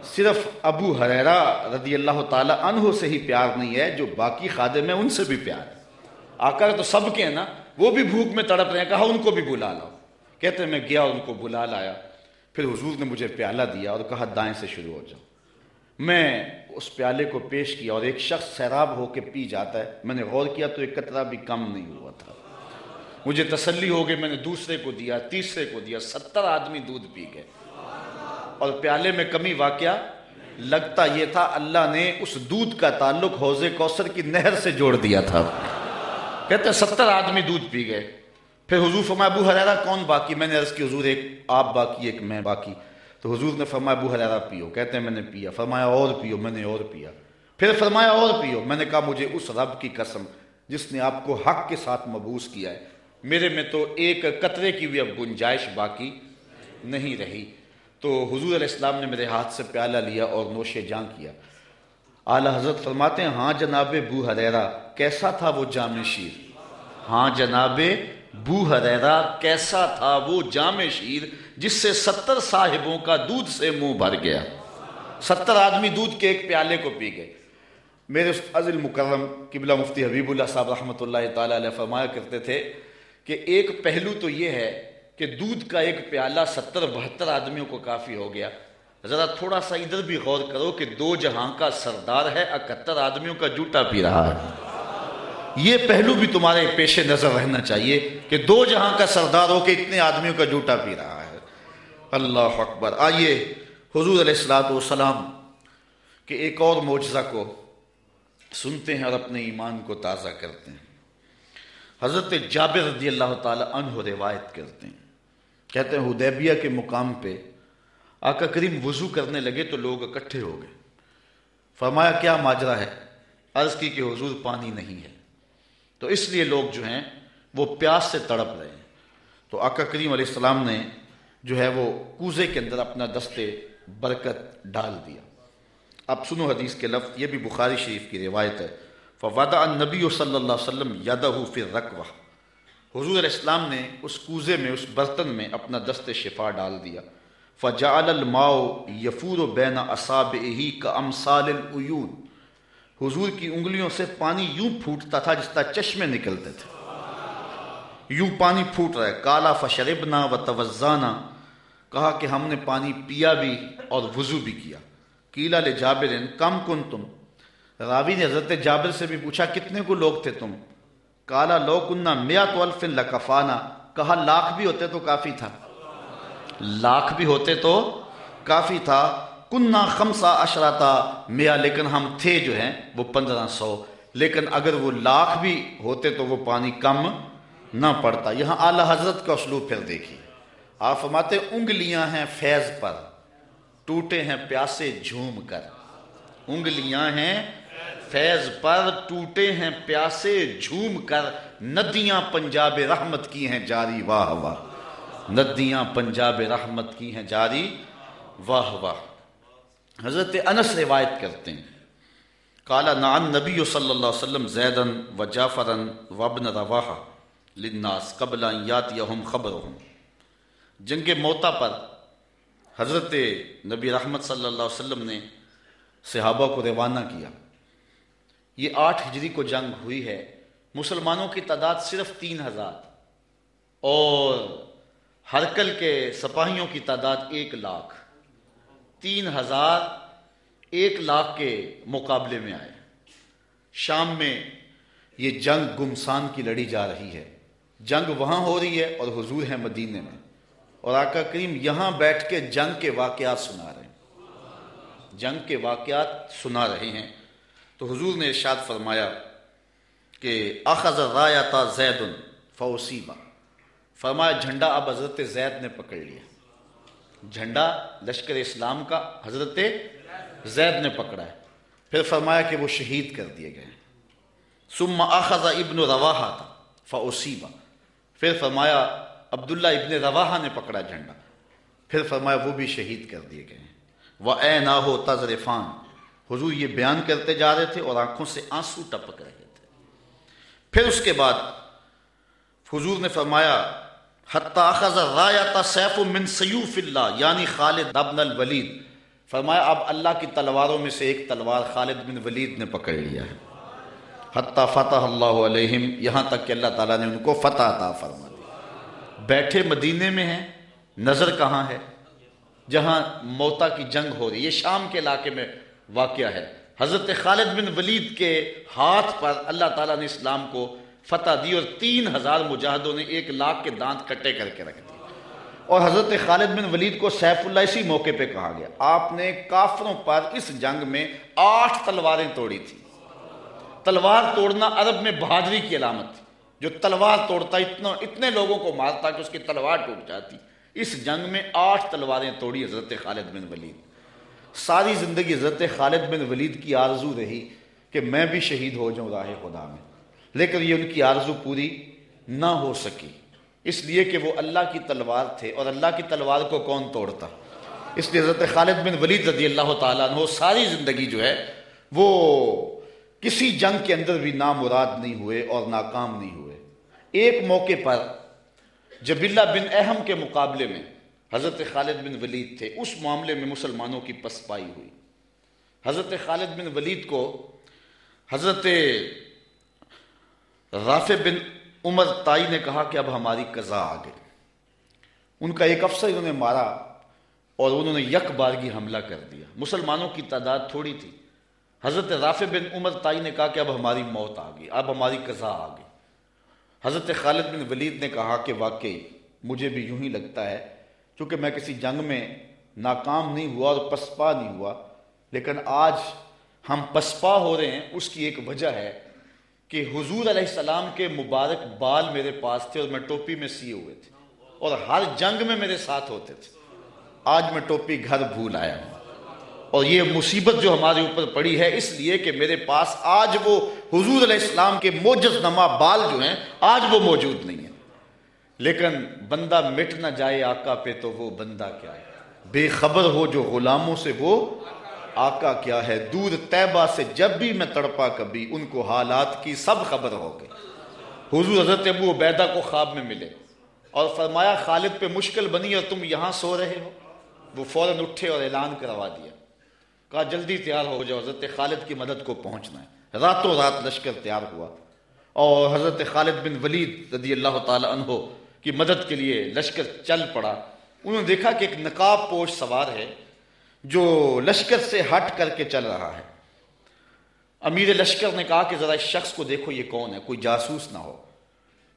صرف ابو حریرہ رضی اللہ تعالی عنہ سے ہی پیار نہیں ہے، جو باقی خادم ہیں، ان سے بھی پیار ہے۔ آقا تو سب کے ہیں نا، وہ بھی بھوک میں تڑپ رہے ہیں، کہا، ان کو بھی بلا لاؤ۔ کہتے ہیں، میں گیا ان کو بلا لایا. پھر حضور نے مجھے پیالہ دیا اور کہا، دائیں سے شروع ہو جاؤ. میں اس پیالے کو پیش کیا اور ایک شخص سیراب ہو کے پی جاتا ہے۔ میں نے غور کیا تو ایک قطرہ بھی کم نہیں ہوا تھا۔ مجھے تسلی ہو گئی، میں نے دوسرے کو دیا، تیسرے کو دیا، ستر آدمی دودھ پی گئے۔ اور پیالے میں کمی واقعہ لگتا یہ تھا، اللہ نے اس دودھ کا تعلق حوض کوثر کی نہر سے جوڑ دیا تھا۔ کہتے ہیں، ستر آدمی دودھ پی گئے۔ پھر حضور فرمایا، ابو حریرہ کون باقی؟ میں نے عرض کی، حضور ایک آپ باقی، ایک میں باقی۔ تو حضور نے فرمایا، ابو حریرہ پیو۔ کہتے ہیں، میں نے پیا۔ فرمایا، اور پیو، میں نے اور پیا۔ پھر فرمایا، اور پیو۔ میں نے کہا، مجھے اس رب کی قسم، جس نے آپ کو حق کے ساتھ مبوس کیا ہے، میرے میں تو ایک قطرے کی بھی اب گنجائش باقی نہیں رہی۔ تو حضور علیہ السلام نے میرے ہاتھ سے پیالہ لیا اور نوش جان کیا۔ اعلی حضرت فرماتے ہیں ہاں جناب بو حریرہ، کیسا تھا وہ جامع شیر؟ ہاں جناب بو حریرہ کیسا تھا وہ جامع شیر جس سے ستر صاحبوں کا دودھ سے منہ بھر گیا۔ ستر آدمی دودھ کے ایک پیالے کو پی گئے۔ میرے عزل مکرم قبلہ مفتی حبیب اللہ صاحب رحمۃ اللہ تعالی علیہ فرمایا کرتے تھے کہ ایک پہلو تو یہ ہے کہ دودھ کا ایک پیالہ ستر بہتر آدمیوں کو کافی ہو گیا۔ ذرا تھوڑا سا ادھر بھی غور کرو کہ دو جہاں کا سردار ہے، اکہتر آدمیوں کا جوٹا پی رہا ہے۔ یہ پہلو بھی تمہارے پیش نظر رہنا چاہیے کہ دو جہاں کا سردار ہو کہ اتنے آدمیوں کا جوٹا پی رہا ہے۔ اللہ اکبر۔ آئیے حضور علیہ السلاۃ والسلام کہ ایک اور معجزہ کو سنتے ہیں اور اپنے ایمان کو تازہ کرتے ہیں۔ حضرت جابر رضی اللہ تعالی عنہ روایت کرتے ہیں۔ کہتے ہیں، حدیبیہ کے مقام پہ آقا کریم وضو کرنے لگے تو لوگ اکٹھے ہو گئے۔ فرمایا، کیا ماجرا ہے؟ عرض کی کہ حضور پانی نہیں ہے۔ تو اس لیے لوگ جو ہیں وہ پیاس سے تڑپ رہے ہیں۔ تو آقا کریم علیہ السلام نے جو ہے وہ کوزے کے اندر اپنا دستے برکت ڈال دیا۔ اب سنو حدیث کے لفظ، یہ بھی بخاری شریف کی روایت ہے۔ فوادہ النبی صلی اللہ علیہ وسلم یدہ فی رقوہ حضور علیہ السلام نے اس کوزے میں، اس برتن میں اپنا دست شفا ڈال دیا۔ فجعل الماء یفور و بین اصاب ہی کا امثال العیون حضور کی انگلیوں سے پانی یوں پھوٹتا تھا جس طرح چشمے نکلتے تھے۔ یوں پانی پھوٹ رہا ہے۔ کالا فشربنا و توزانا۔ کہا کہ ہم نے پانی پیا بھی اور وضو بھی کیا۔ کیلا لے جابر، کم کن تم راوی نے حضرت جابر سے بھی پوچھا، کتنے کو لوگ تھے تم؟ کالا، لو کنہ میات الف لکفانا۔ کہا، لاکھ بھی ہوتے تو کافی تھا۔ لاکھ بھی ہوتے تو کافی تھا۔ کنہ خمسا اشراتا میا، لیکن ہم تھے جو ہیں وہ پندرہ سو۔ لیکن اگر وہ لاکھ بھی ہوتے تو وہ پانی کم نہ پڑتا۔ یہاں اعلیٰ حضرت کا اسلوب پھر دیکھیے۔ آپ فرماتے انگلیاں ہیں فیض پر، ٹوٹے ہیں پیاسے جھوم کر۔ انگلیاں ہیں فیض پر، ٹوٹے ہیں پیاسے جھوم کر۔ ندیاں پنجاب رحمت کی ہیں، جاری واہ واہ۔ ندیاں پنجاب رحمت کی ہیں، جاری واہ واہ۔ حضرت انس روایت کرتے ہیں۔ کالا نان نبی صلی اللہ علیہ وسلم زیدن و جعفرن وابن رواحہ لناس قبل یاتیہم خبرہم۔ جنگ موتا پر حضرت نبی رحمت صلی اللہ علیہ وسلم نے صحابہ کو روانہ کیا۔ یہ آٹھ ہجری کو جنگ ہوئی ہے۔ مسلمانوں کی تعداد صرف تین ہزار۔ اور ہرکل کے سپاہیوں کی تعداد ایک لاکھ۔ تین ہزار ایک لاکھ کے مقابلے میں آئے۔ شام میں یہ جنگ گمسان کی لڑی جا رہی ہے۔ جنگ وہاں ہو رہی ہے اور حضور ہے مدینے میں۔ اور آقا کریم یہاں بیٹھ کے جنگ کے واقعات سنا رہے ہیں۔ جنگ کے واقعات سنا رہے ہیں۔ تو حضور نے ارشاد فرمایا کہ اخذ رایتا زید فوسیبا فرمایا جھنڈا اب حضرت زید نے پکڑ لیا۔ جھنڈا لشکر اسلام کا حضرت زید نے پکڑا ہے۔ پھر فرمایا کہ وہ شہید کر دیے گئے ثم اخذ ابن رواحہ تھا فوسیبا پھر فرمایا، عبداللہ ابن رواحہ نے پکڑا جھنڈا۔ پھر فرمایا، وہ بھی شہید کر دیے گئے وہ اے نہ ہو تذرفان حضور یہ بیان کرتے جا رہے تھے اور آنکھوں سے آنسو ٹپک رہے تھے۔ پھر اس کے بعد حضور نے فرمایا سیف من سیوف اللہ یعنی خالد ابن الولید۔ فرمایا، اب اللہ کی تلواروں میں سے ایک تلوار خالد بن ولید نے پکڑ لیا ہے۔ حتیٰ فتح اللہ علیہم، یہاں تک کہ اللہ تعالیٰ نے ان کو فتح عطا فرما دیا بیٹھے مدینے میں ہیں، نظر کہاں ہے؟ جہاں موتا کی جنگ ہو رہی یہ شام کے علاقے میں واقعہ ہے۔ حضرت خالد بن ولید کے ہاتھ پر اللہ تعالیٰ نے اسلام کو فتح دی اور تین ہزار مجاہدوں نے ایک لاکھ کے دانت کٹے کر کے رکھ دی اور حضرت خالد بن ولید کو سیف اللہ اسی موقع پہ کہا گیا۔ آپ نے کافروں پر اس جنگ میں آٹھ تلواریں توڑی تھی تلوار توڑنا عرب میں بہادری کی علامت تھی۔ جو تلوار توڑتا اتنا، اتنے لوگوں کو مارتا کہ اس کی تلوار ٹوٹ جاتی۔ اس جنگ میں آٹھ تلواریں توڑی حضرت خالد بن ولید۔ ساری زندگی حضرت خالد بن ولید کی آرزو رہی کہ میں بھی شہید ہو جاؤں، راہ خدا میں۔ لیکن یہ ان کی آرزو پوری نہ ہو سکی۔ اس لیے کہ وہ اللہ کی تلوار تھے اور اللہ کی تلوار کو کون توڑتا؟ اس لیے حضرت خالد بن ولید رضی اللہ تعالیٰ عنہ ساری زندگی جو ہے وہ کسی جنگ کے اندر بھی نامراد نہیں ہوئے اور ناکام نہیں ہوئے۔ ایک موقع پر جبیلہ بن اہم کے مقابلے میں حضرت خالد بن ولید تھے۔ اس معاملے میں مسلمانوں کی پسپائی ہوئی۔ حضرت خالد بن ولید کو حضرت رافع بن عمر تائی نے کہا کہ اب ہماری قضا آ گئی ان کا ایک افسر انہوں نے مارا اور انہوں نے یک بارگی حملہ کر دیا۔ مسلمانوں کی تعداد تھوڑی تھی۔ حضرت رافع بن عمر تائی نے کہا کہ اب ہماری موت آ گئی اب ہماری قضا آ گئی حضرت خالد بن ولید نے کہا کہ واقعی مجھے بھی یوں ہی لگتا ہے، چونکہ میں کسی جنگ میں ناکام نہیں ہوا اور پسپا نہیں ہوا، لیکن آج ہم پسپا ہو رہے ہیں، اس کی ایک وجہ ہے۔ کہ حضور علیہ السلام کے مبارک بال میرے پاس تھے اور میں ٹوپی میں سیے ہوئے تھے اور ہر جنگ میں میرے ساتھ ہوتے تھے۔ آج میں ٹوپی گھر بھول آیا ہوں۔ اور یہ مصیبت جو ہمارے اوپر پڑی ہے، اس لیے کہ میرے پاس آج وہ حضور علیہ السلام کے موجز نما بال جو ہیں، آج وہ موجود نہیں ہیں۔ لیکن بندہ مٹ نہ جائے آقا پہ تو وہ بندہ کیا ہے؟ بے خبر ہو جو غلاموں سے وہ آقا کیا ہے؟ دور طیبہ سے جب بھی میں تڑپا کبھی، ان کو حالات کی سب خبر ہو گئی۔ حضور حضرت ابو عبیدہ کو خواب میں ملے اور فرمایا، خالد پہ مشکل بنی اور تم یہاں سو رہے ہو؟ وہ فوراً اٹھے اور اعلان کروا دیا۔ کہا، جلدی تیار ہو جاؤ، حضرت خالد کی مدد کو پہنچنا ہے۔ راتوں رات لشکر تیار ہوا۔ اور حضرت خالد بن ولید رضی اللہ تعالی عنہ کی مدد کے لیے لشکر چل پڑا۔ انہوں نے دیکھا کہ ایک نقاب پوش سوار ہے۔ جو لشکر سے ہٹ کر کے چل رہا ہے۔ امیر لشکر نے کہا کہ ذرا اس شخص کو دیکھو یہ کون ہے، کوئی جاسوس نہ ہو۔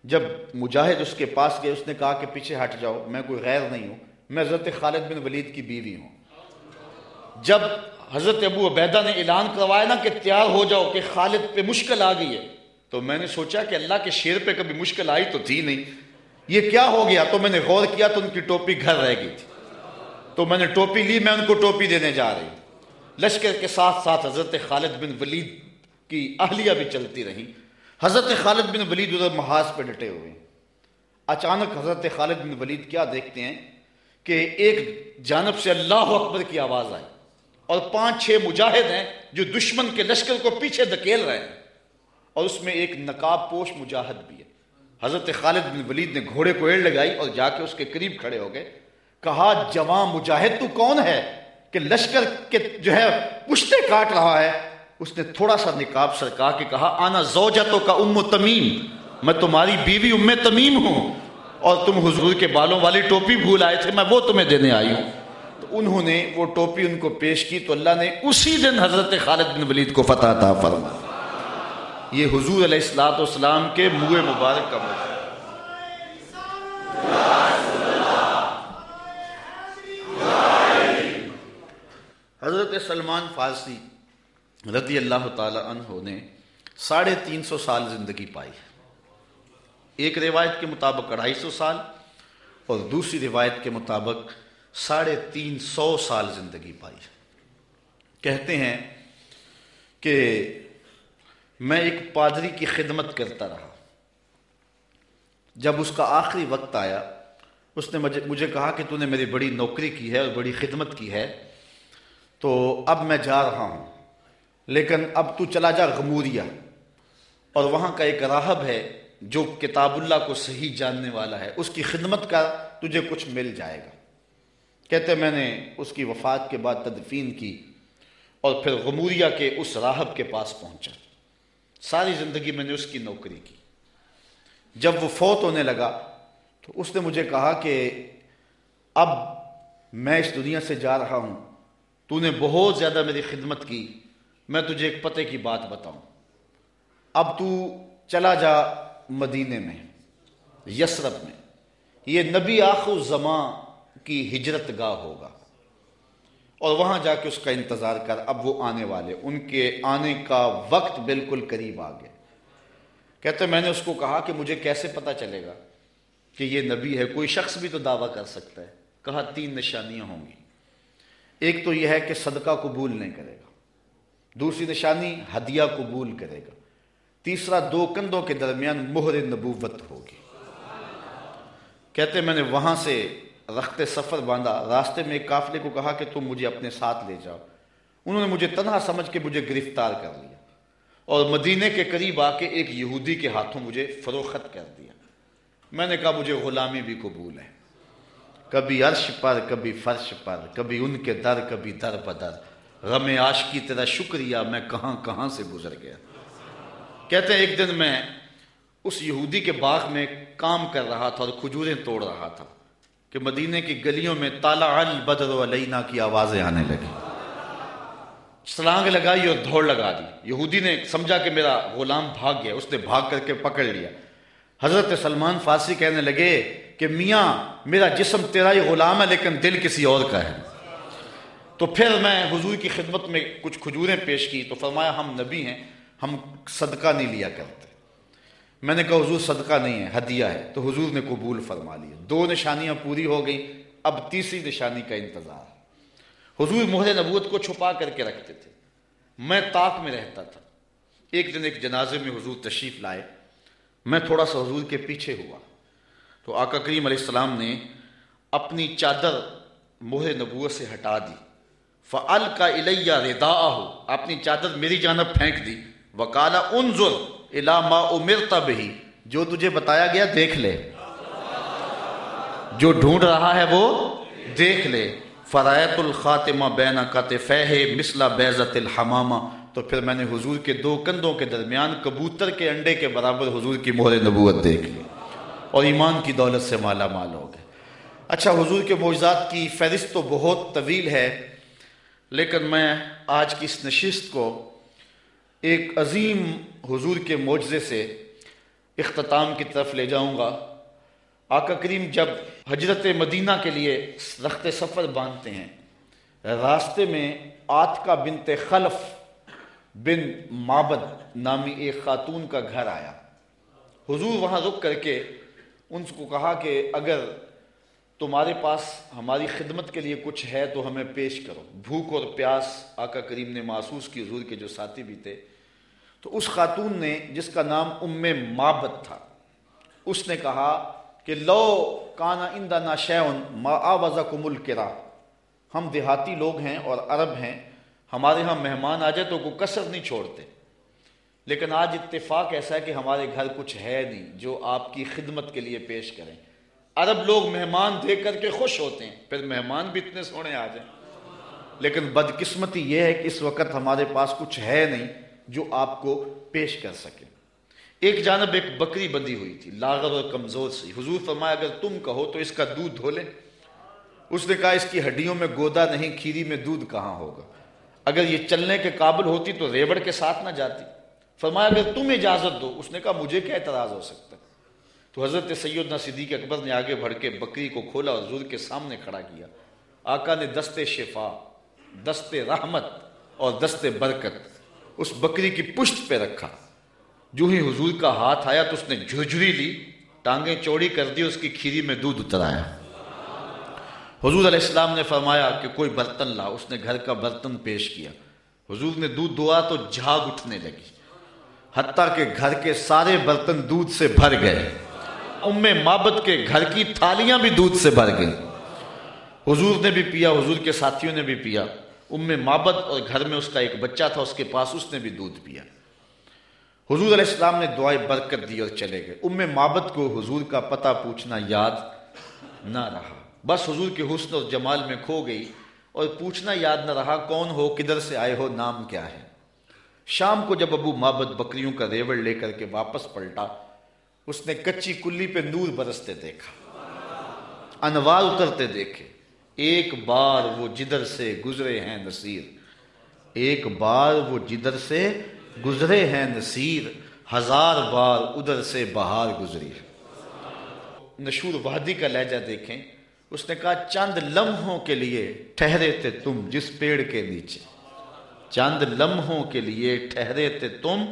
جب مجاہد اس کے پاس گئے، اس نے کہا کہ پیچھے ہٹ جاؤ، میں کوئی غیر نہیں ہوں، میں حضرت خالد بن ولید کی بیوی ہوں۔ جب حضرت ابو عبیدہ نے اعلان کروایا نا کہ تیار ہو جاؤ کہ خالد پہ مشکل آ گئی ہے، تو میں نے سوچا کہ اللہ کے شیر پہ کبھی مشکل آئی تو تھی نہیں۔ یہ کیا ہو گیا؟ تو میں نے غور کیا تو ان کی ٹوپی گھر رہ گئی تھی۔ تو میں نے ٹوپی لی، میں ان کو ٹوپی دینے جا رہی۔ لشکر کے ساتھ ساتھ حضرت خالد بن ولید کی اہلیہ بھی چلتی رہی۔ حضرت خالد بن ولید ادھر محاذ پہ ڈٹے ہوئے۔ اچانک حضرت خالد بن ولید کیا دیکھتے ہیں کہ ایک جانب سے اللہ اکبر کی آواز آئی اور پانچ چھ مجاہد ہیں جو دشمن کے لشکر کو پیچھے دکیل رہے ہیں۔ اور اس میں ایک نقاب پوش مجاہد بھی ہے۔ حضرت خالد بن ولید نے گھوڑے کو ایڑ لگائی اور جا کے اس کے قریب کھڑے ہو گئے۔ کہا، جوان مجاہد، تو کون ہے کہ لشکر کے جو ہے پشتے کاٹ رہا ہے؟ اس نے تھوڑا سا نکاب سرکا کے کہا، آنا زوجتوں کا ام تمیم، میں تمہاری بیوی ام تمیم ہوں اور تم حضور کے بالوں والی ٹوپی بھول آئے تھے، میں وہ تمہیں دینے آئی ہوں۔ تو انہوں نے وہ ٹوپی ان کو پیش کی، تو اللہ نے اسی دن حضرت خالد بن ولید کو فتح عطا فرما یہ حضور علیہ السلاۃ والسلام کے منہ مبارک کا موقع حضرت سلمان فارسی رضی اللہ تعالی عنہ نے ساڑھے تین سو سال زندگی پائی ایک روایت کے مطابق اڑھائی سو سال اور دوسری روایت کے مطابق ساڑھے تین سو سال زندگی پائی کہتے ہیں کہ میں ایک پادری کی خدمت کرتا رہا۔ جب اس کا آخری وقت آیا، اس نے مجھے کہا کہ تو نے میری بڑی نوکری کی ہے اور بڑی خدمت کی ہے۔ تو اب میں جا رہا ہوں۔ لیکن اب تو چلا جا غموریا۔ اور وہاں کا ایک راہب ہے جو کتاب اللہ کو صحیح جاننے والا ہے۔ اس کی خدمت کا تجھے کچھ مل جائے گا۔ کہتے میں نے اس کی وفات کے بعد تدفین کی اور پھر غموریا کے اس راہب کے پاس پہنچا۔ ساری زندگی میں نے اس کی نوکری کی۔ جب وہ فوت ہونے لگا تو اس نے مجھے کہا کہ اب میں اس دنیا سے جا رہا ہوں۔ تو نے بہت زیادہ میری خدمت کی، میں تجھے ایک پتے کی بات بتاؤں۔ اب تو چلا جا مدینے میں، یسرب میں۔ یہ نبی آخر زماں کی ہجرت گاہ ہوگا۔ اور وہاں جا کے اس کا انتظار کر، اب وہ آنے والے، ان کے آنے کا وقت بالکل قریب آ گیا۔ کہتے، میں نے اس کو کہا کہ مجھے کیسے پتا چلے گا کہ یہ نبی ہے، کوئی شخص بھی تو دعویٰ کر سکتا ہے۔ کہا، تین نشانیاں ہوں گی۔ ایک تو یہ ہے کہ صدقہ قبول نہیں کرے گا۔ دوسری نشانی ہدیہ قبول کرے گا۔ تیسرا دو کندھوں کے درمیان مہر نبوت ہوگی۔ کہتے میں نے وہاں سے رخت سفر باندھا۔ راستے میں ایک قافلے کو کہا کہ تم مجھے اپنے ساتھ لے جاؤ۔ انہوں نے مجھے تنہا سمجھ کے مجھے گرفتار کر لیا۔ اور مدینے کے قریب آ کے ایک یہودی کے ہاتھوں مجھے فروخت کر دیا۔ میں نے کہا، مجھے غلامی بھی قبول ہے۔ کبھی عرش پر، کبھی فرش پر، کبھی ان کے در، کبھی در بدر۔ غم عاش کی طرح شکریہ، میں کہاں کہاں سے گزر گیا؟ کہتے ہیں ایک دن میں اس یہودی کے باغ میں کام کر رہا تھا اور کھجوریں توڑ رہا تھا کہ مدینے کی گلیوں میں تالا البدر علینا کی آوازیں آنے لگی سلانگ لگائی اور دھوڑ لگا دی۔ یہودی نے سمجھا کہ میرا غلام بھاگ گیا، اس نے بھاگ کر کے پکڑ لیا۔ حضرت سلمان فارسی کہنے لگے کہ میاں، میرا جسم تیرا ہی غلام ہے، لیکن دل کسی اور کا ہے۔ تو پھر میں حضور کی خدمت میں کچھ کھجوریں پیش کی، تو فرمایا، ہم نبی ہیں، ہم صدقہ نہیں لیا کرتے۔ میں نے کہا، حضور، صدقہ نہیں ہے، ہدیہ ہے۔ تو حضور نے قبول فرما لیا۔ دو نشانیاں پوری ہو گئیں، اب تیسری نشانی کا انتظار۔ حضور مہر نبوت کو چھپا کر کے رکھتے تھے۔ میں طاق میں رہتا تھا۔ ایک دن ایک جنازے میں حضور تشریف لائے۔ میں تھوڑا سا حضور کے پیچھے ہوا۔ تو آقا کریم علیہ السلام نے اپنی چادر مہر نبوت سے ہٹا دی۔ فعل کا الیہ ردا ہو اپنی چادر میری جانب پھینک دی۔ وکالا انظر الا ما امرتا بہی جو تجھے بتایا گیا دیکھ لے۔ جو ڈھونڈ رہا ہے وہ دیکھ لے۔ فرایت الخاتمہ بین کتفہ مثلا بیزت الحمامہ تو پھر میں نے حضور کے دو کندھوں کے درمیان کبوتر کے انڈے کے برابر حضور کی مہر نبوت دیکھ لی۔ اور ایمان کی دولت سے مالا مال ہو گئے۔ اچھا حضور کے معجزات کی فہرست تو بہت طویل ہے، لیکن میں آج کی اس نشست کو ایک عظیم حضور کے معجزے سے اختتام کی طرف لے جاؤں گا۔ آقا کریم جب حجرت مدینہ کے لیے رخت سفر باندھتے ہیں، راستے میں آت کا بنت خلف بن مابد نامی ایک خاتون کا گھر آیا۔ حضور وہاں رک کر کے ان کو کہا کہ اگر تمہارے پاس ہماری خدمت کے لیے کچھ ہے تو ہمیں پیش کرو۔ بھوک اور پیاس آقا کریم نے محسوس کی حضور کے جو ساتھی بھی تھے۔ تو اس خاتون نے جس کا نام ام مابت تھا، اس نے کہا کہ لو کانا اندا نا شیون ما آوازہ کمل کرا ہم دیہاتی لوگ ہیں اور عرب ہیں، ہمارے ہاں مہمان آ جائے تو کوئی کثر نہیں چھوڑتے۔ لیکن آج اتفاق ایسا ہے کہ ہمارے گھر کچھ ہے نہیں جو آپ کی خدمت کے لیے پیش کریں۔ عرب لوگ مہمان دیکھ کر کے خوش ہوتے ہیں، پھر مہمان بھی اتنے سونے آ جائیں۔ لیکن بدقسمتی یہ ہے کہ اس وقت ہمارے پاس کچھ ہے نہیں جو آپ کو پیش کر سکے۔ ایک جانب ایک بکری بندی ہوئی تھی، لاغر اور کمزور سی۔ حضور فرمایا، اگر تم کہو تو اس کا دودھ دھو لیں۔ اس نے کہا، اس کی ہڈیوں میں گودا نہیں، کھیری میں دودھ کہاں ہوگا؟ اگر یہ چلنے کے قابل ہوتی تو ریوڑ کے ساتھ نہ جاتی۔ فرمایا اگر تم اجازت دو، اس نے کہا مجھے کیا اعتراض ہو سکتا تو حضرت سیدنا صدیق اکبر نے آگے بڑھ کے بکری کو کھولا اور حضور کے سامنے کھڑا کیا۔ آقا نے دست شفا، دست رحمت اور دست برکت اس بکری کی پشت پہ رکھا۔ جو ہی حضور کا ہاتھ آیا تو اس نے جھرجھری لی، ٹانگیں چوڑی کر دی، اس کی کھیری میں دودھ اترایا۔ حضور علیہ السلام نے فرمایا کہ کوئی برتن لا، اس نے گھر کا برتن پیش کیا۔ حضور نے دودھ دعا تو جھاگ اٹھنے لگی۔ حتیٰ کہ گھر کے سارے برتن دودھ سے بھر گئے۔ ام مابت کے گھر کی تھالیاں بھی دودھ سے بھر گئی حضور نے بھی پیا، حضور کے ساتھیوں نے بھی پیا۔ ام مابت اور گھر میں اس کا ایک بچہ تھا، اس کے پاس اس نے بھی دودھ پیا۔ حضور علیہ السلام نے دعائیں برکت دی اور چلے گئے۔ ام مابت کو حضور کا پتہ پوچھنا یاد نہ رہا۔ بس حضور کے حسن اور جمال میں کھو گئی اور پوچھنا یاد نہ رہا کون ہو، کدھر سے آئے ہو، نام کیا ہے۔ شام کو جب ابو مابت بکریوں کا ریوڑ لے کر کے واپس پلٹا، اس نے کچی کلی پہ نور برستے دیکھا۔ انوار اترتے دیکھے۔ ایک بار وہ جدھر سے گزرے ہیں نصیر۔ ایک بار وہ جدھر سے گزرے ہیں نصیر۔ ہزار بار ادھر سے بہار گزری۔ نشور وادی کا لہجہ دیکھیں۔ اس نے کہا، چند لمحوں کے لیے ٹھہرے تھے تم جس پیڑ کے نیچے۔ چند لمحوں کے لیے ٹھہرے تھے تم،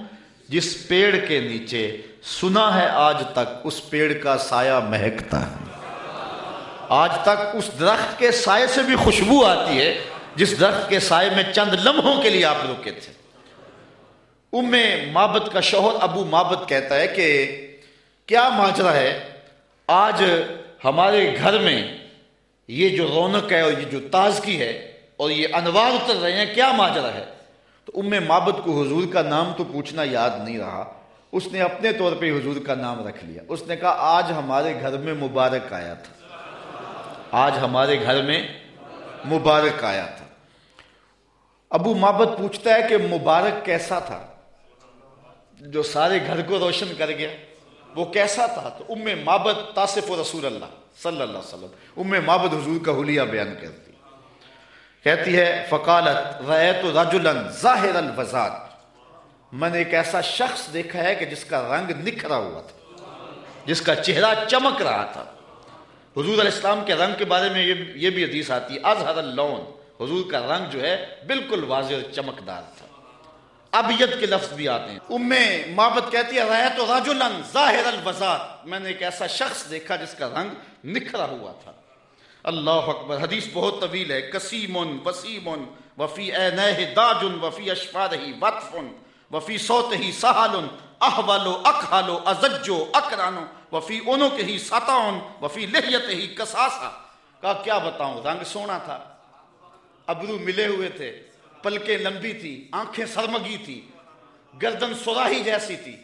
جس پیڑ کے نیچے سنا ہے آج تک اس پیڑ کا سایہ مہکتا ہے۔ آج تک اس درخت کے سائے سے بھی خوشبو آتی ہے، جس درخت کے سائے میں چند لمحوں کے لیے آپ رکے تھے۔ ام مابت کا شوہر ابو مابت کہتا ہے کہ کیا ماجرا ہے، آج ہمارے گھر میں یہ جو رونق ہے اور یہ جو تازگی ہے اور یہ انوار اتر رہے ہیں، کیا ماجرا ہے؟ تو ام مابت کو حضور کا نام تو پوچھنا یاد نہیں رہا۔ اس نے اپنے طور پہ حضور کا نام رکھ لیا۔ اس نے کہا، آج ہمارے گھر میں مبارک آیا تھا۔ آج ہمارے گھر میں مبارک آیا تھا۔ ابو مابت پوچھتا ہے کہ مبارک کیسا تھا؟ جو سارے گھر کو روشن کر گیا، وہ کیسا تھا؟ تو ام مابت تاصف رسول اللہ، صلی اللہ علیہ وسلم۔ ام مابت حضور کا حلیہ بیان کرتی کہتی ہے، فقالت ریت رجلا ظاہر الوزاد میں نے ایک ایسا شخص دیکھا ہے کہ جس کا رنگ نکھرا ہوا تھا، جس کا چہرہ چمک رہا تھا۔ حضور علیہ السلام کے رنگ کے بارے میں یہ بھی حدیث آتی ہے ازہر اللون۔ حضور کا رنگ جو ہے بالکل واضح اور چمکدار تھا۔ ابیت کے لفظ بھی آتے ہیں۔ ام مابت کہتی ہے ریت رجلا ظاہر الوزاد میں نے ایک ایسا شخص دیکھا جس کا رنگ نکھرا ہوا تھا۔ اللہ اکبر، حدیث بہت طویل ہے کسیم وسیم، وفی عینہ داج، وفی اشفارہ وطف، وفی صوتہ سہل، احول اکحل ازج، اکران، وفی انک ہی سطعن وفی لحیت ہی کساسا کہا کیا بتاؤں، رنگ سونا تھا۔ ابرو ملے ہوئے تھے، پلکیں لمبی تھی، آنکھیں سرمگی تھی، گردن سراہی جیسی تھی۔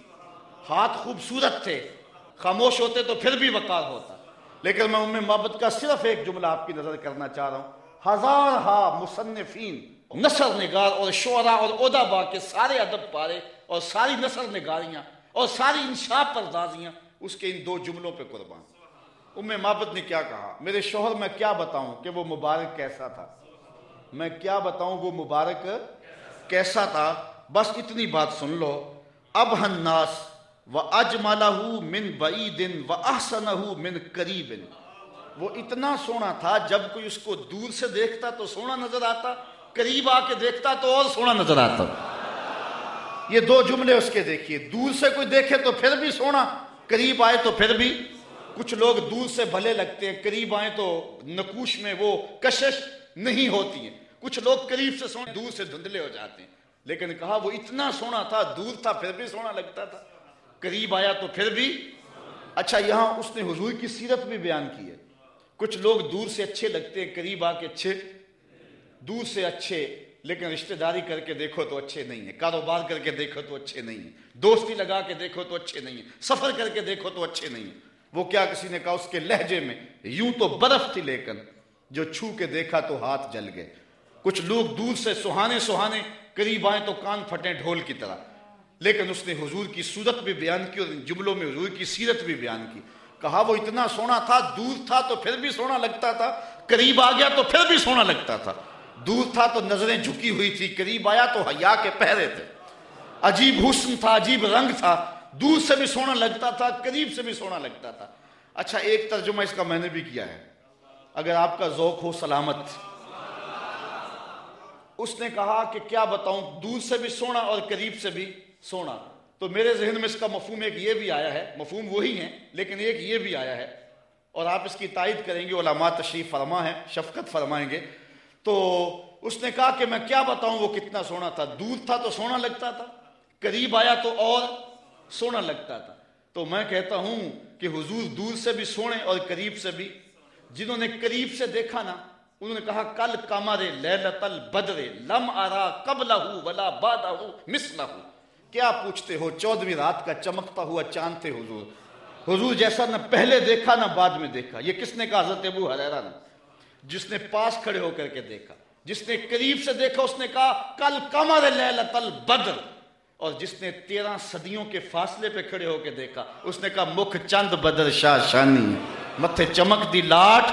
ہاتھ خوبصورت تھے، خاموش ہوتے تو پھر بھی وقار ہوتا۔ لیکن میں ام محبت کا صرف ایک جملہ آپ کی نظر کرنا چاہ رہا ہوں۔ ہزار ہا مصنفین نثر نگار اور شعراء اور ادبا کے سارے ادب پارے اور ساری نثر نگاریاں اور ساری انشاء پردازیاں، اس کے ان دو جملوں پہ قربان۔ ام محبت نے کیا کہا؟ میرے شوہر، میں کیا بتاؤں کہ وہ مبارک کیسا تھا؟ میں کیا بتاؤں وہ مبارک کیسا تھا؟ بس اتنی بات سن لو۔ اب ہناس و اجمالہ من بعید و احسنہ من وہ اتنا سونا تھا، جب کوئی اس کو دور سے دیکھتا تو سونا نظر آتا، قریب آ کے دیکھتا تو اور سونا نظر آتا۔ یہ دو جملے اس کے دیکھیے، دور سے کوئی دیکھے تو پھر بھی سونا، قریب آئے تو پھر بھی۔ کچھ لوگ دور سے بھلے لگتے ہیں، قریب آئے تو نکوش میں وہ کشش نہیں ہوتی ہیں۔ کچھ لوگ قریب سے سونے دور سے دھندلے ہو جاتے ہیں۔ لیکن کہا وہ اتنا سونا تھا، دور تھا، پھر بھی سونا لگتا تھا۔ قریب آیا تو پھر بھی؟ اچھا یہاں اس نے حضور کی سیرت بھی بیان کی ہے۔ کچھ لوگ دور سے اچھے لگتے ہیں، قریب آ کے اچھے، دور سے اچھے، لیکن رشتہ داری کر کے دیکھو تو اچھے نہیں ہیں۔ کاروبار کر کے دیکھو تو اچھے نہیں ہیں۔ دوستی لگا کے دیکھو تو اچھے نہیں ہیں۔ سفر کر کے دیکھو تو اچھے نہیں ہیں۔ وہ کیا کسی نے کہا؟ اس کے لہجے میں یوں تو برف تھی، لیکن جو چھو کے دیکھا تو ہاتھ جل گئے۔ کچھ لوگ دور سے سہانے سہانے قریب آئیں تو کان پھٹے ڈھول کی طرح۔ لیکن اس نے حضور کی صورت بھی بیان کی اور جملوں میں حضور کی سیرت بھی بیان کی۔ کہا، وہ اتنا سونا تھا، دور تھا تو پھر بھی سونا لگتا تھا۔ قریب آ گیا تو پھر بھی سونا لگتا تھا۔ دور تھا تو نظریں جھکی ہوئی تھی، قریب آیا تو حیا کے پہرے تھے۔ عجیب حسن تھا، عجیب رنگ تھا۔ دور سے بھی سونا لگتا تھا، قریب سے بھی سونا لگتا تھا۔ اچھا ایک ترجمہ اس کا میں نے بھی کیا ہے۔ اگر آپ کا ذوق ہو سلامت۔ اس نے کہا کہ کیا بتاؤں، دور سے بھی سونا اور قریب سے بھی۔ سونا۔ تو میرے ذہن میں اس کا مفہوم ایک یہ بھی آیا ہے، مفہوم وہی ہے لیکن ایک یہ بھی آیا ہے۔ اور آپ اس کی تائید کریں گے، علماء تشریف فرما ہے شفقت فرمائیں گے۔ تو اس نے کہا کہ میں کیا بتاؤں، وہ کتنا سونا تھا۔ دور تھا تو سونا لگتا تھا، قریب آیا تو اور سونا لگتا تھا۔ تو میں کہتا ہوں کہ حضور دور سے بھی سونے اور قریب سے بھی، جنہوں نے قریب سے دیکھا نا، انہوں نے کہا، کل کمر لیلت البدر لم ارا قبلہ ولا بادہ مثلہ کیا پوچھتے ہو؟ چودویں رات کا چمکتا ہوا چاند تھے حضور۔ حضور جیسا نہ پہلے دیکھا، نہ بعد میں دیکھا۔ یہ کس نے کہا؟ حضرت ابو حریرہ نے۔ جس نے پاس کھڑے ہو کر کے دیکھا۔ جس نے قریب سے دیکھا، اس نے کہا، کل کمر لیلت البدر۔ اور جس نے تیرہ صدیوں کے فاصلے پہ کھڑے ہو کے دیکھا، اس نے کہا، مکھ چند بدر شاہ شانی متھے چمک دی لاٹ،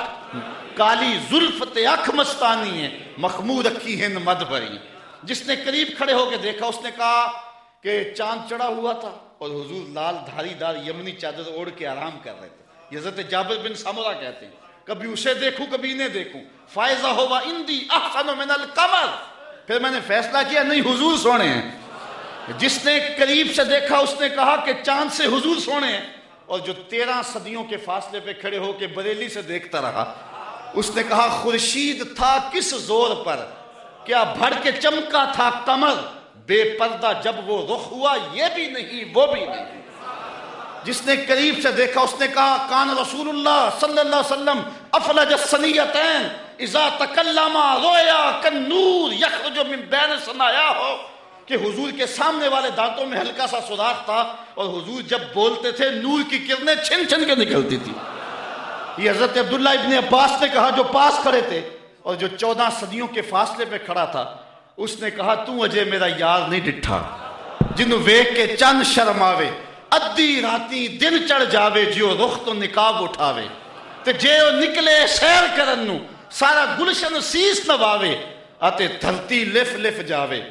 کالی زلفت اکھ مستانی ہے مخمور رکھی ہند مد بھری جس نے قریب کھڑے ہو کے دیکھا، اس نے کہا کہ چاند چڑھا ہوا تھا اور حضور لال دھاری دار یمنی چادر اوڑھ کے آرام کر رہے تھے۔ حضرت جابر بن سامورا کہتے ہیں، کبھی اسے دیکھوں، کبھی انہیں دیکھوں۔ فائزہ ہوا اندی احسن من القمر۔ پھر میں نے فیصلہ کیا، نہیں، حضور سونے ہیں۔ جس نے قریب سے دیکھا، اس نے کہا کہ چاند سے حضور سونے ہیں۔ اور جو تیرہ صدیوں کے فاصلے پہ کھڑے ہو کے بریلی سے دیکھتا رہا، اس نے کہا، خورشید تھا کس زور پر؟ کیا بھڑ کے چمکا تھا کمر بے پردہ جب وہ رخ ہوا، یہ بھی نہیں، وہ بھی نہیں۔ جس نے قریب سے دیکھا، اس نے کہا، کان رسول اللہ صلی اللہ علیہ وسلم افلج السنیتین اذا تکلما، رویا کن نور یخرج من بین سنایا ہو کہ حضور کے سامنے والے دانتوں میں ہلکا سا سراخ تھا اور حضور جب بولتے تھے، نور کی کرنیں چھن چھن کے نکلتی تھی۔ یہ حضرت عبداللہ ابن عباس نے کہا، جو پاس کھڑے تھے اور جو چودہ صدیوں کے فاصلے پہ کھڑا تھا اس نے کہا، تو اجے میرا یار نہیں ڈٹھا۔ جنو ویک کے چند شرم آوے، ادھی راتی دن چڑھ جاوے، جیو رخ تو نکاب اٹھاوے۔ تے جے او نکلے سیر کرن نو سارا گلشن سیس نواوے اتے دھرتی لف لف جاوے۔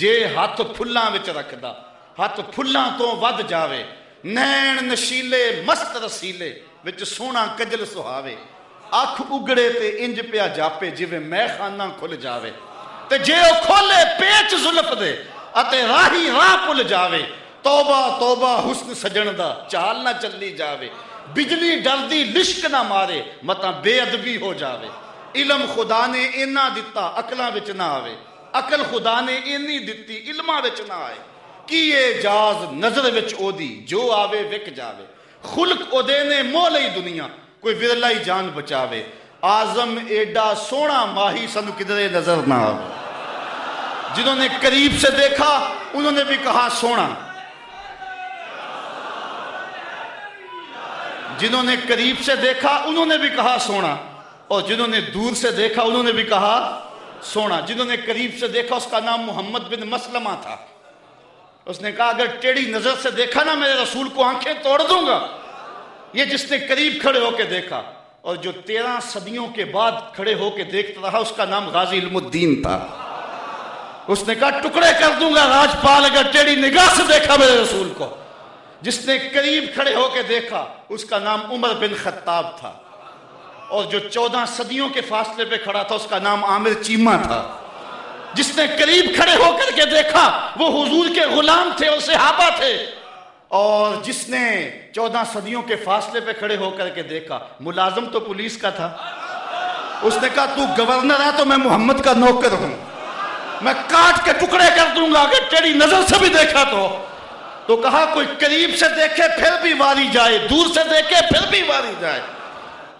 جے ہاتھ پھلاں وچ رکھدا، ہاتھ پھلاں تو ود جاوے۔ نین نشیلے، مست رسیلے وچ سونا کجل سہاوے۔ اکھ اگڑے تے انج پیا جاپے جویں میں خانہ کھل جاوے۔ تے جے او کھولے پیچ زلف دے اتے راہی راہ پل جاوے، توبہ توبہ، حسن سجن دا چال نہ چلی جاوے، بجلی ڈردی لشک نہ مارے متا بے ادبی ہو جاوے۔ علم خدا نے اینا دتا اکلاں وچ نہ آوے۔ عقل خدا نے اینی دتی، علماں وچ نہ آئے۔ کی کیے جاز نظر وچ او دی، جو آوے وک جاوے۔ خلق او دے نے مولئی دنیا، کوئی ورلائی جان بچاوے۔ آزم ایڈا سونا ماہی سن کدرے نظر نہ جنہوں نے قریب سے دیکھا، انہوں نے بھی کہا سونا۔ جنہوں نے قریب سے دیکھا، انہوں نے بھی کہا سونا۔ اور جنہوں نے دور سے دیکھا، انہوں نے بھی کہا سونا۔ جنہوں نے قریب سے دیکھا، اس کا نام محمد بن مسلمہ تھا۔ اس نے کہا، اگر ٹیڑی نظر سے دیکھا نا میرے رسول کو آنکھیں توڑ دوں گا۔ یہ جس نے قریب کھڑے ہو کے دیکھا۔ اور جو تیرہ صدیوں کے بعد کھڑے ہو کے دیکھتا رہا، اس کا نام غازی علم الدین تھا۔ اس نے کہا، ٹکڑے کر دوں گا راجپال، اگر ٹیڑی نگاہ سے دیکھا میرے رسول کو۔ جس نے قریب کھڑے ہو کے دیکھا، اس کا نام عمر بن خطاب تھا۔ اور جو چودہ صدیوں کے فاصلے پہ کھڑا تھا، اس کا نام عامر چیمہ تھا۔ جس نے قریب کھڑے ہو کر کے دیکھا، وہ حضور کے غلام تھے اور صحابہ تھے۔ اور جس نے چودہ صدیوں کے فاصلے پہ کھڑے ہو کر کے دیکھا، ملازم تو پولیس کا تھا۔ اس نے کہا، تو گورنر ہے تو میں محمد کا نوکر ہوں۔ میں کاٹ کے ٹکڑے کر دوں گا، اگر تیری نظر سے بھی دیکھا تو۔ تو کہا، کوئی قریب سے دیکھے پھر بھی واری جائے، دور سے دیکھے پھر بھی واری جائے۔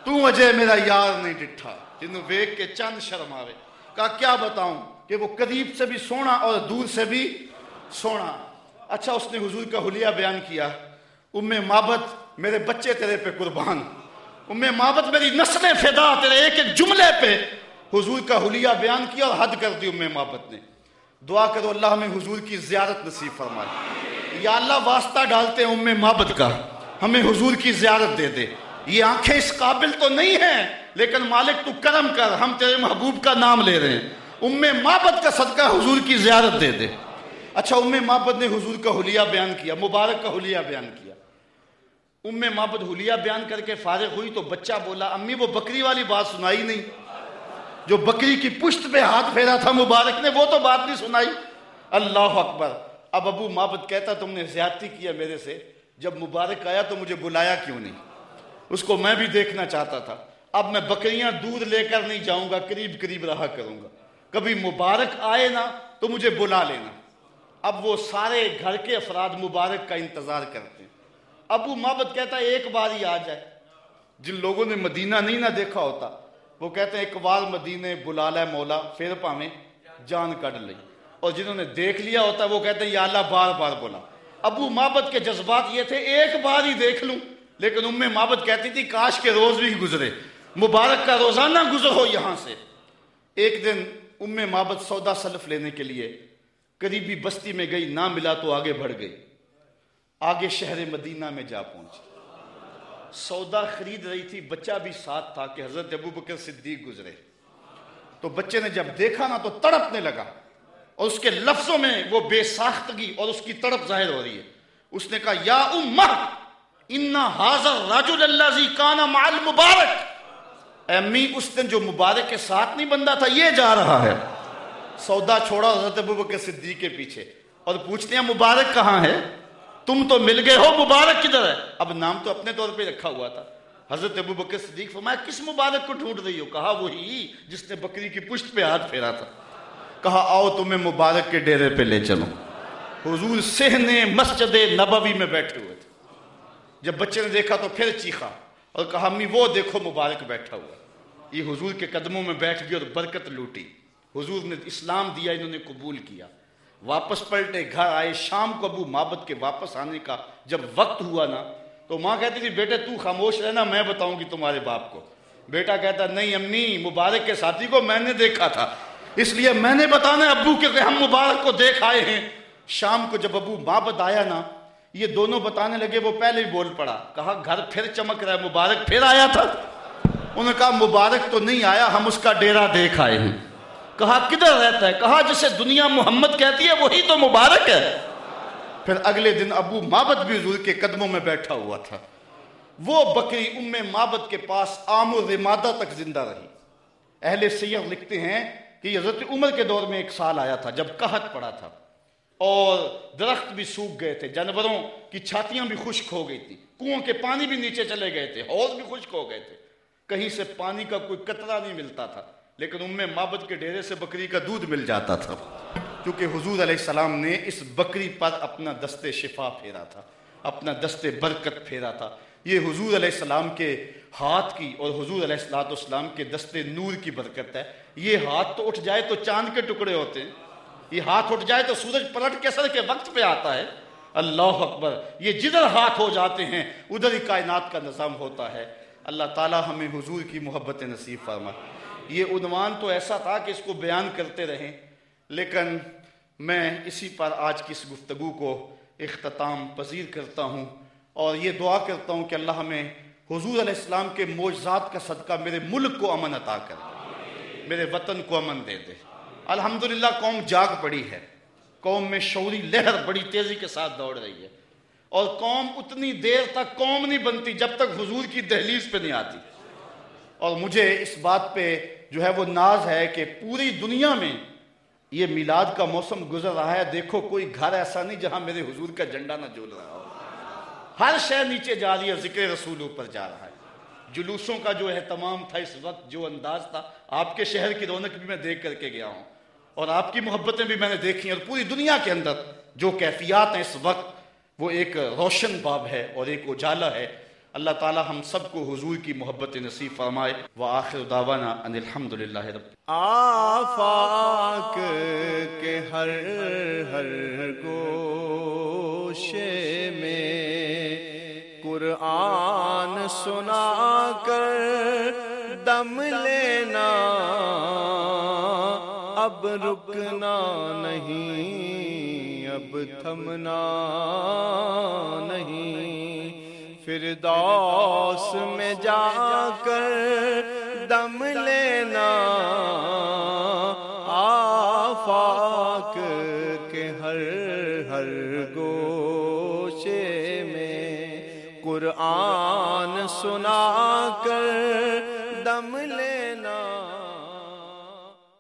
تو اجے میرا یار نہیں ڈٹھا جنہوں ویک کے چند شرم آوے۔ کہا، کیا بتاؤں کہ وہ قریب سے بھی سونا اور دور سے بھی سونا۔ اچھا اس نے حضور کا حلیہ بیان کیا، ام مابت میرے بچے تیرے پہ قربان، ام مابت میری نسلیں فدا، تیرے ایک ایک جملے پہ حضور کا حلیہ بیان کیا اور حد کر دی ام مابت نے۔ دعا کرو اللہ ہمیں حضور کی زیارت نصیب فرمائے۔ یا اللہ، واسطہ ڈالتے ہیں ام مابت کا، ہمیں حضور کی زیارت دے دے۔ یہ آنکھیں اس قابل تو نہیں ہیں، لیکن مالک تو کرم کر، ہم تیرے محبوب کا نام لے رہے ہیں۔ ام مابت کا صدقہ حضور کی زیارت دے دے۔ اچھا ام مابت نے حضور کا حلیہ بیان کیا، مبارک کا حلیہ بیان کیا۔ ام مابت حلیہ بیان کر کے فارغ ہوئی تو بچہ بولا، امی، وہ بکری والی بات سنائی نہیں۔ جو بکری کی پشت پہ ہاتھ پھیرا تھا مبارک نے، وہ تو بات نہیں سنائی۔ اللہ اکبر۔ اب ابو مابت کہتا، تم نے زیادتی کیا میرے سے؟ جب مبارک آیا تو مجھے بلایا کیوں نہیں؟ اس کو میں بھی دیکھنا چاہتا تھا۔ اب میں بکریاں دودھ لے کر نہیں جاؤں گا، قریب قریب رہا کروں گا۔ کبھی مبارک آئے نا تو مجھے بلا لینا۔ اب وہ سارے گھر کے افراد مبارک کا انتظار کرتے ہیں۔ ابو محبت کہتا ہے ایک بار ہی آ جائے۔ جن لوگوں نے مدینہ نہیں نہ دیکھا ہوتا، وہ کہتے ہیں ایک بار مدینے بلا لے مولا، پھر پامیں جان کٹ لئی۔ اور جنہوں نے دیکھ لیا ہوتا، وہ کہتے ہیں یا اللہ بار بار بولا۔ ابو محبت کے جذبات یہ تھے، ایک بار ہی دیکھ لوں۔ لیکن ام محبت کہتی تھی، کاش کے روز بھی گزرے۔ مبارک کا روزانہ گزر ہو یہاں سے۔ ایک دن ام محبت سودا سلف لینے کے لیے قریبی بستی میں گئی، نہ ملا تو آگے بڑھ گئی۔ آگے شہر مدینہ میں جا پہنچی۔ سودا خرید رہی تھی، بچہ بھی ساتھ تھا کہ حضرت ابو بکر صدیق گزرے۔ تو بچے نے جب دیکھا نا تو تڑپنے لگا۔ اور اس کے لفظوں میں وہ بے ساختگی اور اس کی تڑپ ظاہر ہو رہی ہے۔ اس نے کہا، یا امہ، انا حاضر راجل اللہ زی کانا مال مبارک امی، اس دن جو مبارک کے ساتھ نہیں بندہ تھا، یہ جا رہا ہے۔ سودا چھوڑا، حضرت ابوبکر صدیق کے پیچھے۔ اور پوچھتے ہیں مبارک کہاں ہے تم تو مل گئے ہو، مبارک کدھر ہے؟ اب نام تو اپنے طور پہ رکھا ہوا تھا۔ حضرت ابو بکر صدیق فرمایا، کس مبارک کو ڈھونڈ رہی ہو؟ کہا، وہی جس نے بکری کی پشت پہ ہاتھ پھیرا تھا۔ کہا، آؤ تمہیں مبارک کے ڈیرے پہ لے چلو حضور سہنے مسجد نبوی میں بیٹھے ہوئے تھے۔ جب بچے نے دیکھا تو پھر چیخا اور کہا، امی، وہ دیکھو، مبارک بیٹھا ہوا یہ حضور کے قدموں میں بیٹھ گئی اور برکت لوٹی۔ حضور نے اسلام دیا، انہوں نے قبول کیا۔ واپس پلٹے، گھر آئے، شام کو ابو محبت کے واپس آنے کا جب وقت ہوا نا، تو ماں کہتی تھی، بیٹے تو خاموش رہنا، میں بتاؤں گی تمہارے باپ کو۔ بیٹا کہتا، نہیں امی، مبارک کے ساتھی کو میں نے دیکھا تھا۔ اس لیے میں نے بتانا ابو کہ ہم مبارک کو دیکھ آئے ہیں۔ شام کو جب ابو محبت آیا نا، یہ دونوں بتانے لگے، وہ پہلے ہی بول پڑا۔ کہا، گھر پھر چمک رہا ہے، مبارک پھر آیا تھا۔ انہوں نے کہا، مبارک تو نہیں آیا، ہم اس کا ڈیرا دیکھ آئے ہیں۔ کہا کدھر رہتا ہے؟ کہا جسے دنیا محمد کہتی ہے، وہی تو مبارک ہے۔ پھر اگلے دن ابو مابت بھی حضور کے قدموں میں بیٹھا ہوا تھا۔ وہ بکری ام مابت کے پاس عام و رمادہ تک زندہ رہی۔ اہل سیر لکھتے ہیں کہ حضرت عمر کے دور میں ایک سال آیا تھا جب قحط پڑا تھا۔ اور درخت بھی سوکھ گئے تھے، جانوروں کی چھاتیاں بھی خشک ہو گئی تھی کنویں کے پانی بھی نیچے چلے گئے تھے حوض بھی خشک ہو گئے تھے۔ کہیں سے پانی کا کوئی قطرہ نہیں ملتا تھا۔ لیکن ام مابد کے ڈیرے سے بکری کا دودھ مل جاتا تھا۔ کیونکہ حضور علیہ السلام نے اس بکری پر اپنا دست شفا پھیرا تھا، اپنا دست برکت پھیرا تھا۔ یہ حضور علیہ السلام کے ہاتھ کی اور حضور علیہ السلاۃ والسلام کے دستے نور کی برکت ہے۔ یہ ہاتھ تو اٹھ جائے تو چاند کے ٹکڑے ہوتے ہیں۔ یہ ہاتھ اٹھ جائے تو سورج پلٹ کے سر کے وقت پہ آتا ہے۔ اللہ اکبر، یہ جدھر ہاتھ ہو جاتے ہیں، ادھر ہی کائنات کا نظام ہوتا ہے۔ اللہ تعالی ہمیں حضور کی محبت نصیب فرما یہ عنوان تو ایسا تھا کہ اس کو بیان کرتے رہیں، لیکن میں اسی پر آج کی اس گفتگو کو اختتام پذیر کرتا ہوں اور یہ دعا کرتا ہوں کہ اللہ ہمیں حضور علیہ السلام کے معجزات کا صدقہ میرے ملک کو امن عطا کر دے میرے وطن کو امن دے دے۔ الحمدللہ قوم جاگ پڑی ہے، قوم میں شعوری لہر بڑی تیزی کے ساتھ دوڑ رہی ہے۔ اور قوم اتنی دیر تک قوم نہیں بنتی جب تک حضور کی دہلیز پہ نہیں آتی۔ اور مجھے اس بات پہ جو ہے وہ ناز ہے کہ پوری دنیا میں یہ میلاد کا موسم گزر رہا ہے۔ دیکھو، کوئی گھر ایسا نہیں جہاں میرے حضور کا جھنڈا نہ جول رہا ہو۔ ہر شے نیچے جا رہی ہے، ذکر رسول اوپر جا رہا ہے۔ جلوسوں کا جو اہتمام تھا اس وقت، جو انداز تھا، آپ کے شہر کی رونق بھی میں دیکھ کر کے گیا ہوں۔ اور آپ کی محبتیں بھی میں نے دیکھی اور پوری دنیا کے اندر جو کیفیات ہیں اس وقت، وہ ایک روشن باب ہے اور ایک اجالا ہے۔ اللہ تعالی ہم سب کو حضور کی محبت نصیب فرمائے۔ وآخر دعوانا ان الحمدللہ رب آفاق کے ہر ہر گوشے میں قرآن سنا کر دم لینا۔ اب رکنا نہیں، اب تھمنا نہیں۔ فردوس میں جا کر دم لینا آفاق کے ہر ہر گوشے میں قرآن سنا کر